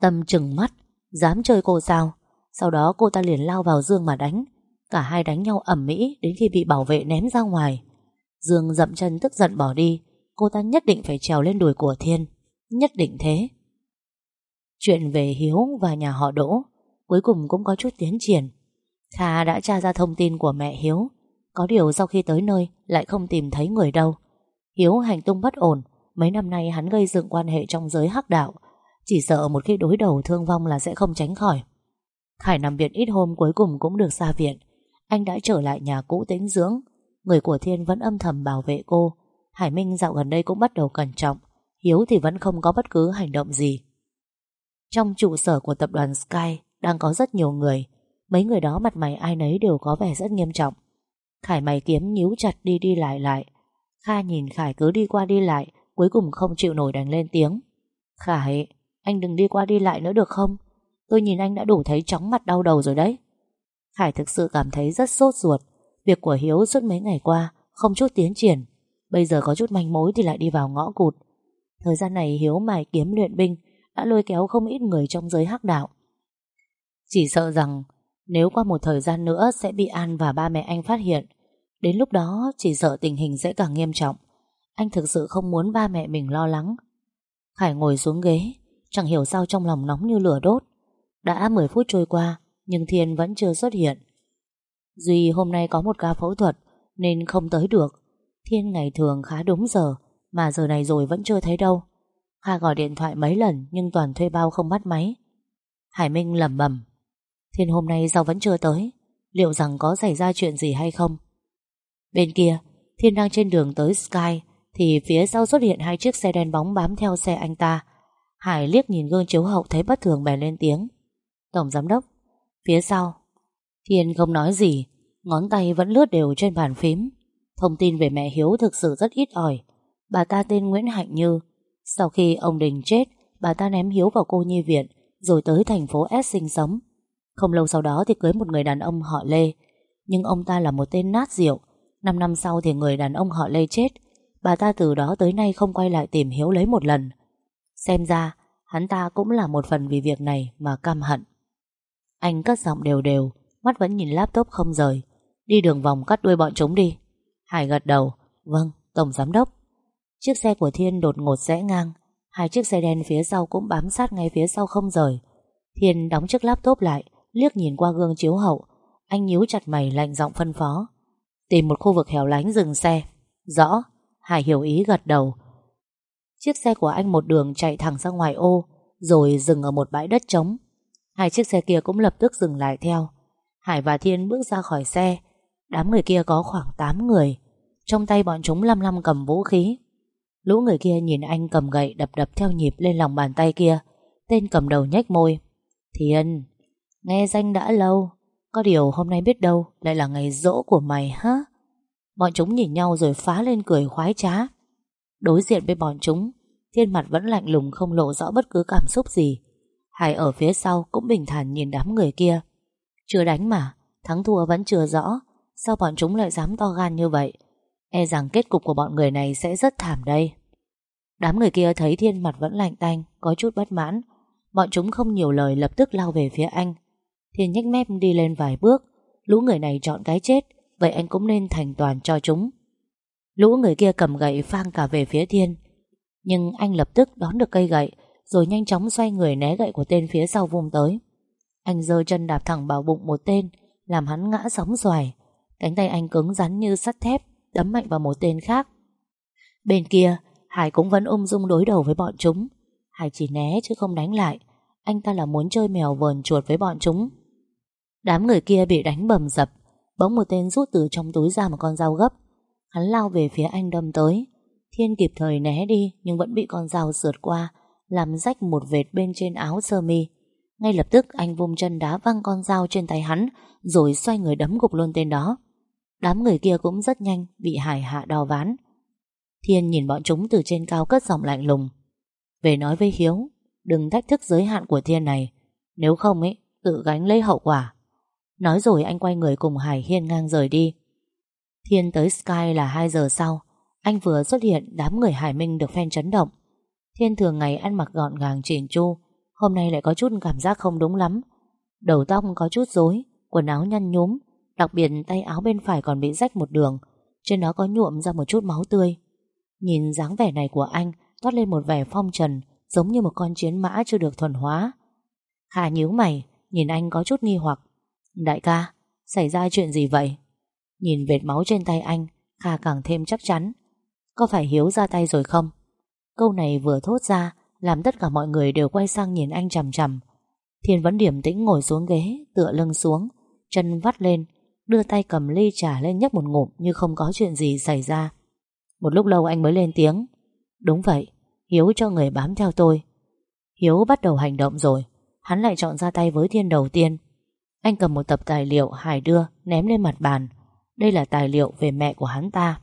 [SPEAKER 1] Tâm trừng mắt Dám chơi cô sao? Sau đó cô ta liền lao vào Dương mà đánh. Cả hai đánh nhau ẩm mỹ Đến khi bị bảo vệ ném ra ngoài. Dương dậm chân tức giận bỏ đi. Cô ta nhất định phải trèo lên đùi của Thiên. Nhất định thế. Chuyện về Hiếu và nhà họ Đỗ, Cuối cùng cũng có chút tiến triển. Kha đã tra ra thông tin của mẹ Hiếu. Có điều sau khi tới nơi, Lại không tìm thấy người đâu. Hiếu hành tung bất ổn. Mấy năm nay hắn gây dựng quan hệ trong giới hắc đạo. Chỉ sợ một khi đối đầu thương vong là sẽ không tránh khỏi. Khải nằm viện ít hôm cuối cùng cũng được ra viện. Anh đã trở lại nhà cũ tĩnh dưỡng. Người của Thiên vẫn âm thầm bảo vệ cô. Hải Minh dạo gần đây cũng bắt đầu cẩn trọng. Hiếu thì vẫn không có bất cứ hành động gì. Trong trụ sở của tập đoàn Sky Đang có rất nhiều người. Mấy người đó mặt mày ai nấy đều có vẻ rất nghiêm trọng. Khải mày kiếm nhíu chặt đi đi lại lại. Kha nhìn Khải cứ đi qua đi lại, Cuối cùng không chịu nổi đành lên tiếng. Khải, Anh đừng đi qua đi lại nữa được không? Tôi nhìn anh đã đủ thấy chóng mặt đau đầu rồi đấy. Khải thực sự cảm thấy rất sốt ruột. Việc của Hiếu suốt mấy ngày qua, Không chút tiến triển. Bây giờ có chút manh mối thì lại đi vào ngõ cụt. Thời gian này Hiếu mài kiếm luyện binh, Đã lôi kéo không ít người trong giới hắc đạo. Chỉ sợ rằng, Nếu qua một thời gian nữa Sẽ bị An và ba mẹ anh phát hiện, Đến lúc đó chỉ sợ tình hình sẽ càng nghiêm trọng. Anh thực sự không muốn ba mẹ mình lo lắng. Khải ngồi xuống ghế, Chẳng hiểu sao trong lòng nóng như lửa đốt. Đã 10 phút trôi qua, Nhưng Thiên vẫn chưa xuất hiện. Duy hôm nay có một ca phẫu thuật, Nên không tới được. Thiên ngày thường khá đúng giờ, Mà giờ này rồi vẫn chưa thấy đâu. Kha gọi điện thoại mấy lần, Nhưng toàn thuê bao không bắt máy. Hải Minh lẩm bẩm, Thiên hôm nay sao vẫn chưa tới? Liệu rằng có xảy ra chuyện gì hay không? Bên kia, Thiên đang trên đường tới Sky, Thì phía sau xuất hiện hai chiếc xe đen bóng bám theo xe anh ta. Hải liếc nhìn gương chiếu hậu thấy bất thường bèn lên tiếng. Tổng giám đốc, Phía sau. Thiên không nói gì, Ngón tay vẫn lướt đều trên bàn phím. Thông tin về mẹ Hiếu thực sự rất ít ỏi. Bà ta tên Nguyễn Hạnh Như. Sau khi ông Đình chết, Bà ta ném Hiếu vào cô nhi viện, Rồi tới thành phố S sinh sống. Không lâu sau đó thì cưới một người đàn ông họ Lê. Nhưng ông ta là một tên nát rượu. 5 năm sau thì người đàn ông họ Lê chết. Bà ta từ đó tới nay không quay lại tìm Hiếu lấy một lần. Xem ra, Hắn ta cũng là một phần vì việc này Mà căm hận. Anh cất giọng đều đều. Mắt vẫn nhìn laptop không rời. Đi đường vòng cắt đuôi bọn chúng đi. Hải gật đầu. Vâng, Tổng Giám Đốc. Chiếc xe của Thiên đột ngột rẽ ngang. Hai chiếc xe đen phía sau cũng bám sát ngay phía sau không rời. Thiên đóng chiếc laptop lại Liếc nhìn qua gương chiếu hậu. Anh nhíu chặt mày lạnh giọng phân phó. Tìm một khu vực hẻo lánh dừng xe. Rõ. Hải hiểu ý gật đầu. Chiếc xe của anh một đường chạy thẳng ra ngoài ô Rồi dừng ở một bãi đất trống. Hai chiếc xe kia cũng lập tức dừng lại theo. Hải và Thiên bước ra khỏi xe. Đám người kia có khoảng 8 người. Trong tay bọn chúng lăm lăm cầm vũ khí. Lũ người kia nhìn anh cầm gậy đập đập theo nhịp lên lòng bàn tay kia. Tên cầm đầu nhếch môi. Thiên, Nghe danh đã lâu. Có điều hôm nay biết đâu Lại là ngày rỗ của mày hả? Bọn chúng nhìn nhau rồi phá lên cười khoái trá. Đối diện với bọn chúng, Thiên mặt vẫn lạnh lùng không lộ rõ bất cứ cảm xúc gì. Hải ở phía sau cũng bình thản nhìn đám người kia. Chưa đánh mà, Thắng thua vẫn chưa rõ. Sao bọn chúng lại dám to gan như vậy? E rằng kết cục của bọn người này sẽ rất thảm đây. Đám người kia thấy Thiên mặt vẫn lạnh tanh, Có chút bất mãn. Bọn chúng không nhiều lời lập tức lao về phía anh. Thiên nhếch mép đi lên vài bước. Lũ người này chọn cái chết, Vậy anh cũng nên thành toàn cho chúng. Lũ người kia cầm gậy phang cả về phía Thiên. Nhưng anh lập tức đón được cây gậy, Rồi nhanh chóng xoay người né gậy của tên phía sau vùng tới. Anh giơ chân đạp thẳng vào bụng một tên, Làm hắn ngã sóng xoài. Cánh tay anh cứng rắn như sắt thép, Đấm mạnh vào một tên khác. Bên kia, Hải cũng vẫn ung dung đối đầu với bọn chúng. Hải chỉ né chứ không đánh lại. Anh ta là muốn chơi mèo vờn chuột với bọn chúng. Đám người kia bị đánh bầm dập. Bỗng một tên rút từ trong túi ra một con dao gấp. Hắn lao về phía anh đâm tới. Thiên kịp thời né đi, Nhưng vẫn bị con dao sượt qua, Làm rách một vệt bên trên áo sơ mi. Ngay lập tức, anh vung chân đá văng con dao trên tay hắn, Rồi xoay người đấm gục luôn tên đó. Đám người kia cũng rất nhanh, Bị hải hạ đò ván. Thiên nhìn bọn chúng từ trên cao cất giọng lạnh lùng. Về nói với Hiếu, Đừng thách thức giới hạn của Thiên này. Nếu không ấy, Tự gánh lấy hậu quả. Nói rồi anh quay người cùng Hải hiên ngang rời đi. Thiên tới Sky là 2 giờ sau. Anh vừa xuất hiện, Đám người Hải Minh được phen chấn động. Thiên thường ngày ăn mặc gọn gàng chỉnh chu Hôm nay lại có chút cảm giác không đúng lắm. Đầu tóc có chút rối Quần áo nhăn nhúm Đặc biệt tay áo bên phải còn bị rách một đường Trên đó có nhuộm ra một chút máu tươi. Nhìn dáng vẻ này của anh Toát lên một vẻ phong trần Giống như một con chiến mã chưa được thuần hóa. Hà nhíu mày Nhìn anh có chút nghi hoặc. Đại ca, xảy ra chuyện gì vậy? Nhìn vệt máu trên tay anh Kha càng thêm chắc chắn. Có phải Hiếu ra tay rồi không? Câu này vừa thốt ra làm tất cả mọi người đều quay sang nhìn anh chằm chằm. Thiên vẫn điểm tĩnh ngồi xuống ghế Tựa lưng xuống Chân vắt lên Đưa tay cầm ly trà lên nhấp một ngụm Như không có chuyện gì xảy ra. Một lúc lâu anh mới lên tiếng Đúng vậy, Hiếu cho người bám theo tôi. Hiếu bắt đầu hành động rồi Hắn lại chọn ra tay với Thiên đầu tiên. Anh cầm một tập tài liệu Hải đưa Ném lên mặt bàn. Đây là tài liệu về mẹ của hắn ta.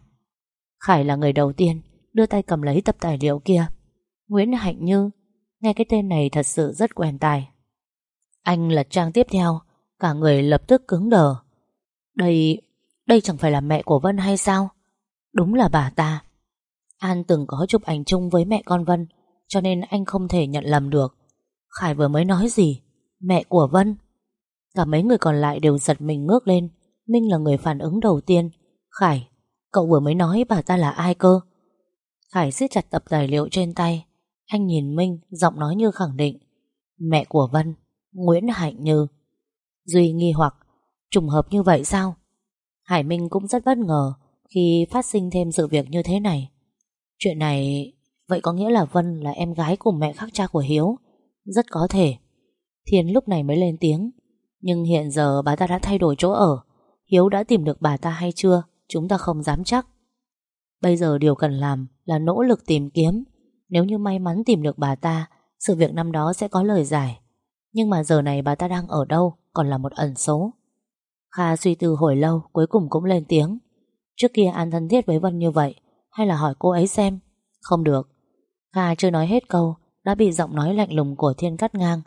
[SPEAKER 1] Khải là người đầu tiên Đưa tay cầm lấy tập tài liệu kia. Nguyễn Hạnh Như Nghe cái tên này thật sự rất quen tai Anh lật trang tiếp theo Cả người lập tức cứng đờ Đây, đây chẳng phải là mẹ của Vân hay sao? Đúng là bà ta. An từng có chụp ảnh chung với mẹ con Vân, cho nên anh không thể nhận lầm được. Khải vừa mới nói gì? Mẹ của Vân? Cả mấy người còn lại đều giật mình ngước lên. Minh là người phản ứng đầu tiên. Khải, cậu vừa mới nói bà ta là ai cơ? Khải siết chặt tập tài liệu trên tay. Anh nhìn Minh, giọng nói như khẳng định. Mẹ của Vân, Nguyễn Hạnh Như. Duy nghi hoặc Trùng hợp như vậy sao? Hải Minh cũng rất bất ngờ Khi phát sinh thêm sự việc như thế này. Chuyện này Vậy có nghĩa là Vân là em gái của mẹ khác cha của Hiếu? Rất có thể. Thiên lúc này mới lên tiếng. Nhưng hiện giờ bà ta đã thay đổi chỗ ở. Hiếu đã tìm được bà ta hay chưa Chúng ta không dám chắc. Bây giờ điều cần làm là nỗ lực tìm kiếm. Nếu như may mắn tìm được bà ta, Sự việc năm đó sẽ có lời giải. Nhưng mà giờ này bà ta đang ở đâu Còn là một ẩn số. Kha suy tư hồi lâu, cuối cùng cũng lên tiếng. Trước kia An thân thiết với Vân như vậy, Hay là hỏi cô ấy xem? Không được. Kha chưa nói hết câu, Đã bị giọng nói lạnh lùng của Thiên cắt ngang.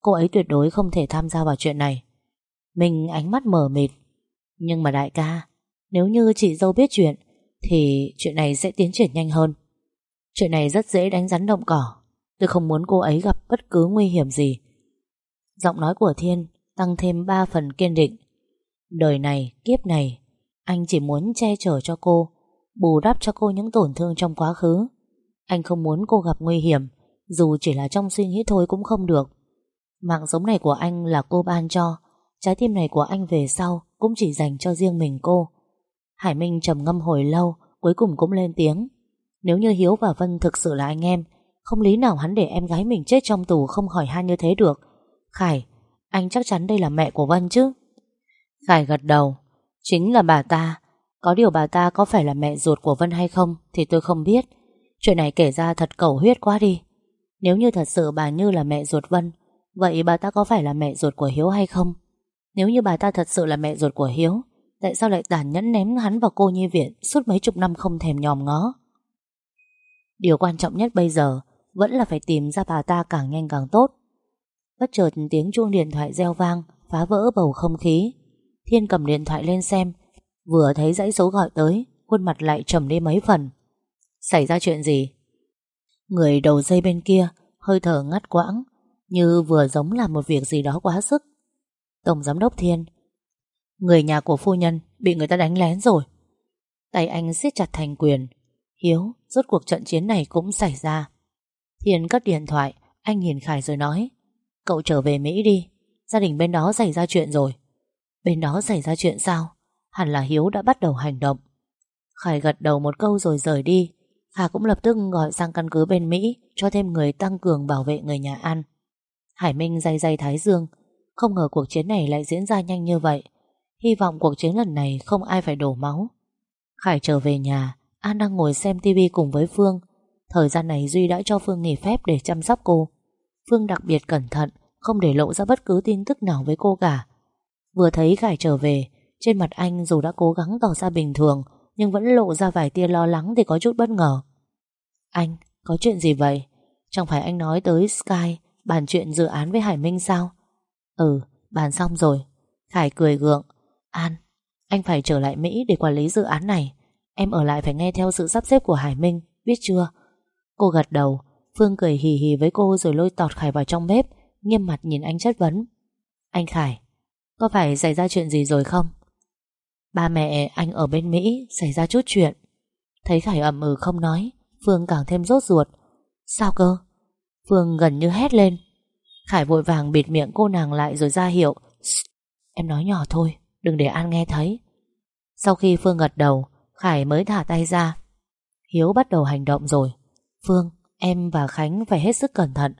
[SPEAKER 1] Cô ấy tuyệt đối không thể tham gia vào chuyện này. Mình ánh mắt mở mịt. Nhưng mà đại ca, Nếu như chị dâu biết chuyện, Thì chuyện này sẽ tiến triển nhanh hơn. Chuyện này rất dễ đánh rắn động cỏ. Tôi không muốn cô ấy gặp bất cứ nguy hiểm gì. Giọng nói của Thiên Tăng thêm ba phần kiên định. Đời này, kiếp này Anh chỉ muốn che chở cho cô Bù đắp cho cô những tổn thương trong quá khứ. Anh không muốn cô gặp nguy hiểm Dù chỉ là trong suy nghĩ thôi cũng không được. Mạng sống này của anh là cô ban cho Trái tim này của anh về sau Cũng chỉ dành cho riêng mình cô. Hải Minh trầm ngâm hồi lâu Cuối cùng cũng lên tiếng. Nếu như Hiếu và Vân thực sự là anh em Không lý nào hắn để em gái mình chết trong tù Không hỏi han như thế được. Khải, anh chắc chắn đây là mẹ của Vân chứ? Khải gật đầu. Chính là bà ta. Có điều bà ta có phải là mẹ ruột của Vân hay không Thì tôi không biết. Chuyện này kể ra thật cầu huyết quá đi. Nếu như thật sự bà Như là mẹ ruột Vân Vậy bà ta có phải là mẹ ruột của Hiếu hay không? Nếu như bà ta thật sự là mẹ ruột của Hiếu Tại sao lại tàn nhẫn ném hắn vào cô nhi viện Suốt mấy chục năm không thèm nhòm ngó? Điều quan trọng nhất bây giờ Vẫn là phải tìm ra bà ta càng nhanh càng tốt. Bất chợt tiếng chuông điện thoại reo vang Phá vỡ bầu không khí. Thiên cầm điện thoại lên xem Vừa thấy dãy số gọi tới Khuôn mặt lại trầm đi mấy phần. Xảy ra chuyện gì? Người đầu dây bên kia Hơi thở ngắt quãng Như vừa giống làm một việc gì đó quá sức. Tổng giám đốc Thiên Người nhà của phu nhân Bị người ta đánh lén rồi. Tay anh siết chặt thành quyền Hiếu, rốt cuộc trận chiến này cũng xảy ra. Thiên cất điện thoại, Anh nhìn Khải rồi nói, Cậu trở về Mỹ đi, Gia đình bên đó xảy ra chuyện rồi. Bên đó xảy ra chuyện sao? Hẳn là Hiếu đã bắt đầu hành động. Khải gật đầu một câu rồi rời đi. Hà cũng lập tức gọi sang căn cứ bên Mỹ Cho thêm người tăng cường bảo vệ người nhà ăn. Hải Minh day day Thái Dương. Không ngờ cuộc chiến này lại diễn ra nhanh như vậy. Hy vọng cuộc chiến lần này Không ai phải đổ máu. Khải trở về nhà An đang ngồi xem tivi cùng với Phương. Thời gian này Duy đã cho Phương nghỉ phép để chăm sóc cô. Phương đặc biệt cẩn thận Không để lộ ra bất cứ tin tức nào với cô cả. Vừa thấy Khải trở về Trên mặt anh dù đã cố gắng tỏ ra bình thường Nhưng vẫn lộ ra vài tia lo lắng Thì có chút bất ngờ. Anh, có chuyện gì vậy? Chẳng phải anh nói tới Sky Bàn chuyện dự án với Hải Minh sao? Ừ, bàn xong rồi. Khải cười gượng. An, anh phải trở lại Mỹ để quản lý dự án này. Em ở lại phải nghe theo sự sắp xếp của Hải Minh, Biết chưa? Cô gật đầu, Phương cười hì hì với cô rồi lôi tọt Khải vào trong bếp, Nghiêm mặt nhìn anh chất vấn. Anh Khải, Có phải xảy ra chuyện gì rồi không? Ba mẹ anh ở bên Mỹ, Xảy ra chút chuyện. Thấy Khải ậm ừ không nói, Phương càng thêm rốt ruột. Sao cơ? Phương gần như hét lên. Khải vội vàng bịt miệng cô nàng lại rồi ra hiệu. Em nói nhỏ thôi, Đừng để An nghe thấy. Sau khi Phương gật đầu Khải mới thả tay ra. Hiếu bắt đầu hành động rồi. Phương, em và Khánh phải hết sức cẩn thận.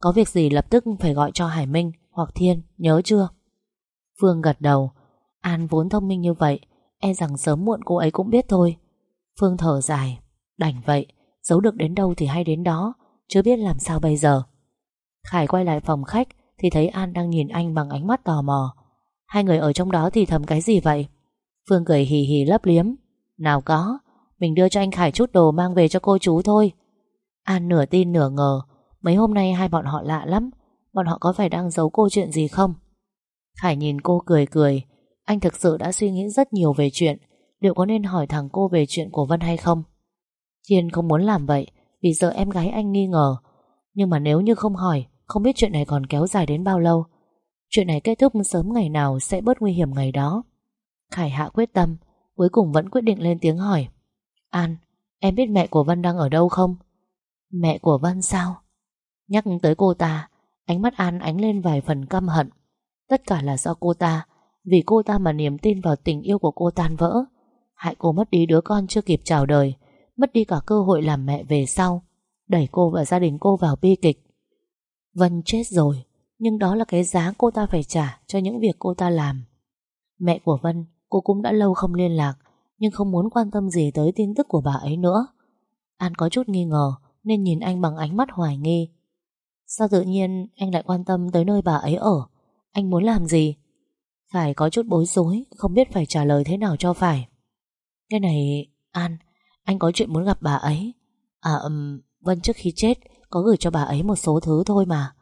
[SPEAKER 1] Có việc gì lập tức phải gọi cho Hải Minh Hoặc Thiên, nhớ chưa? Phương gật đầu. An vốn thông minh như vậy E rằng sớm muộn cô ấy cũng biết thôi. Phương thở dài. Đành vậy, giấu được đến đâu thì hay đến đó Chưa biết làm sao bây giờ. Khải quay lại phòng khách Thì thấy An đang nhìn anh bằng ánh mắt tò mò. Hai người ở trong đó thì thầm cái gì vậy? Phương cười hì hì lấp liếm. Nào có, Mình đưa cho anh Khải chút đồ mang về cho cô chú thôi. An nửa tin nửa ngờ, Mấy hôm nay hai bọn họ lạ lắm. Bọn họ có phải đang giấu cô chuyện gì không? Khải nhìn cô cười cười. Anh thực sự đã suy nghĩ rất nhiều về chuyện. Liệu có nên hỏi thằng cô về chuyện của Vân hay không? Thiên không muốn làm vậy, Vì sợ em gái anh nghi ngờ. Nhưng mà nếu như không hỏi, Không biết chuyện này còn kéo dài đến bao lâu. Chuyện này kết thúc sớm ngày nào Sẽ bớt nguy hiểm ngày đó. Khải hạ quyết tâm. Cuối cùng vẫn quyết định lên tiếng hỏi. An, em biết mẹ của Vân đang ở đâu không? Mẹ của Vân sao? Nhắc tới cô ta Ánh mắt An ánh lên vài phần căm hận. Tất cả là do cô ta Vì cô ta mà niềm tin vào tình yêu của cô tan vỡ. Hại cô mất đi đứa con chưa kịp chào đời Mất đi cả cơ hội làm mẹ về sau Đẩy cô và gia đình cô vào bi kịch. Vân chết rồi Nhưng đó là cái giá cô ta phải trả Cho những việc cô ta làm. Mẹ của Vân Cô cũng đã lâu không liên lạc Nhưng không muốn quan tâm gì tới tin tức của bà ấy nữa. An có chút nghi ngờ Nên nhìn anh bằng ánh mắt hoài nghi. Sao tự nhiên anh lại quan tâm tới nơi bà ấy ở? Anh muốn làm gì? Khải có chút bối rối Không biết phải trả lời thế nào cho phải. Cái này An Anh có chuyện muốn gặp bà ấy. À um, Vân trước khi chết Có gửi cho bà ấy một số thứ thôi mà.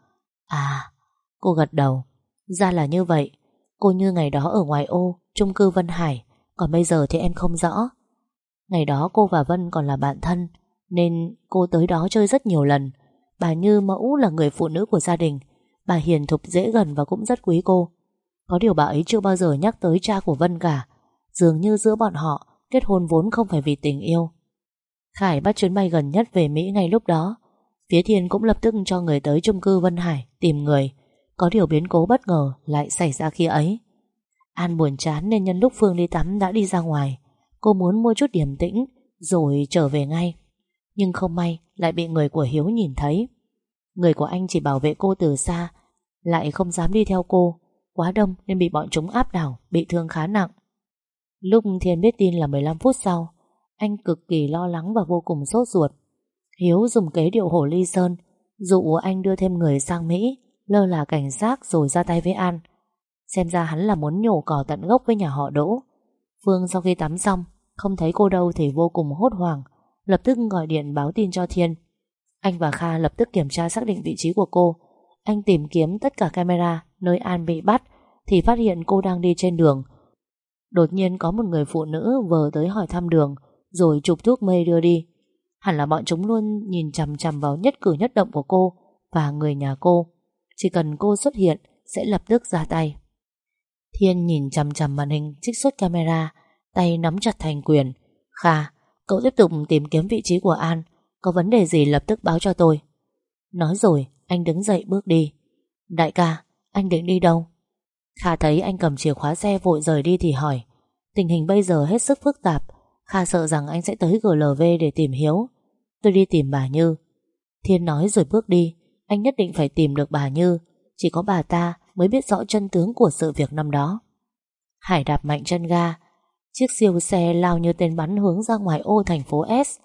[SPEAKER 1] À Cô gật đầu. Ra là như vậy. Cô như ngày đó ở ngoài ô chung cư Vân Hải, Còn bây giờ thì em không rõ. Ngày đó cô và Vân còn là bạn thân, Nên cô tới đó chơi rất nhiều lần. Bà Như mẫu là người phụ nữ của gia đình, Bà hiền thục dễ gần và cũng rất quý cô. Có điều bà ấy chưa bao giờ nhắc tới cha của Vân cả, Dường như giữa bọn họ, Kết hôn vốn không phải vì tình yêu. Khải bắt chuyến bay gần nhất về Mỹ ngay lúc đó. Phía Thiên cũng lập tức cho người tới chung cư Vân Hải Tìm người. Có điều biến cố bất ngờ lại xảy ra khi ấy. An buồn chán nên nhân lúc Phương đi tắm đã đi ra ngoài. Cô muốn mua chút điểm tĩnh, Rồi trở về ngay. Nhưng không may, lại bị người của Hiếu nhìn thấy. Người của anh chỉ bảo vệ cô từ xa, Lại không dám đi theo cô. Quá đông nên bị bọn chúng áp đảo, Bị thương khá nặng. Lúc Thiên biết tin là 15 phút sau, Anh cực kỳ lo lắng và vô cùng sốt ruột. Hiếu dùng kế điệu hổ ly sơn, Dụ anh đưa thêm người sang Mỹ, Lơ là cảnh giác rồi ra tay với An. Xem ra hắn là muốn nhổ cỏ tận gốc với nhà họ Đỗ. Phương sau khi tắm xong, Không thấy cô đâu thì vô cùng hốt hoảng, Lập tức gọi điện báo tin cho Thiên. Anh và Kha lập tức kiểm tra xác định vị trí của cô. Anh tìm kiếm tất cả camera Nơi An bị bắt Thì phát hiện cô đang đi trên đường. Đột nhiên có một người phụ nữ vờ tới hỏi thăm đường, Rồi chụp thuốc mê đưa đi. Hẳn là bọn chúng luôn nhìn chằm chằm vào nhất cử nhất động của cô Và người nhà cô. Chỉ cần cô xuất hiện, Sẽ lập tức ra tay. Thiên nhìn chằm chằm màn hình trích xuất camera Tay nắm chặt thành quyền. Kha, cậu tiếp tục tìm kiếm vị trí của An Có vấn đề gì lập tức báo cho tôi. Nói rồi Anh đứng dậy bước đi. Đại ca, anh định đi đâu? Kha thấy anh cầm chìa khóa xe vội rời đi thì hỏi. Tình hình bây giờ hết sức phức tạp Kha sợ rằng anh sẽ tới GLV để tìm Hiếu. Tôi đi tìm bà Như. Thiên nói rồi bước đi Anh nhất định phải tìm được bà Như. Chỉ có bà ta mới biết rõ chân tướng của sự việc năm đó. Hải đạp mạnh chân ga, Chiếc siêu xe lao như tên bắn hướng ra ngoài ô thành phố S.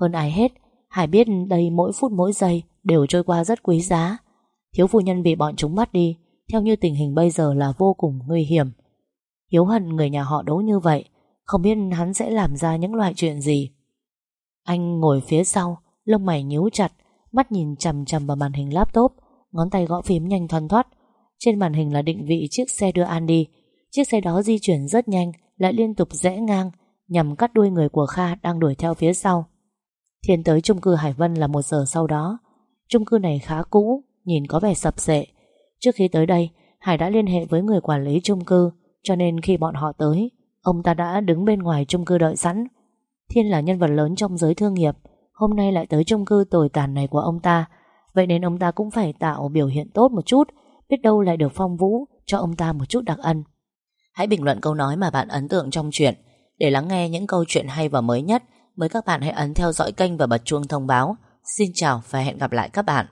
[SPEAKER 1] Hơn ai hết, Hải biết đây mỗi phút mỗi giây Đều trôi qua rất quý giá. Thiếu phu nhân bị bọn chúng bắt đi, Theo như tình hình bây giờ là vô cùng nguy hiểm. Hiếu hận người nhà họ đố như vậy, Không biết hắn sẽ làm ra những loại chuyện gì. Anh ngồi phía sau, Lông mày nhíu chặt, Mắt nhìn chằm chằm vào màn hình laptop, Ngón tay gõ phím nhanh thoăn thoắt. Trên màn hình là định vị chiếc xe đưa An đi. Chiếc xe đó di chuyển rất nhanh, Lại liên tục rẽ ngang, Nhằm cắt đuôi người của Kha đang đuổi theo phía sau. Thiên tới chung cư Hải Vân là một giờ sau đó. Chung cư này khá cũ, Nhìn có vẻ sập sệ. Trước khi tới đây, Hải đã liên hệ với người quản lý chung cư, Cho nên khi bọn họ tới, Ông ta đã đứng bên ngoài chung cư đợi sẵn. Thiên là nhân vật lớn trong giới thương nghiệp, Hôm nay lại tới chung cư tồi tàn này của ông ta. Vậy nên ông ta cũng phải tạo biểu hiện tốt một chút Biết đâu lại được phong vũ, Cho ông ta một chút đặc ân. Hãy bình luận câu nói mà bạn ấn tượng trong chuyện. Để lắng nghe những câu chuyện hay và mới nhất, Mời các bạn hãy ấn theo dõi kênh và bật chuông thông báo. Xin chào và hẹn gặp lại các bạn.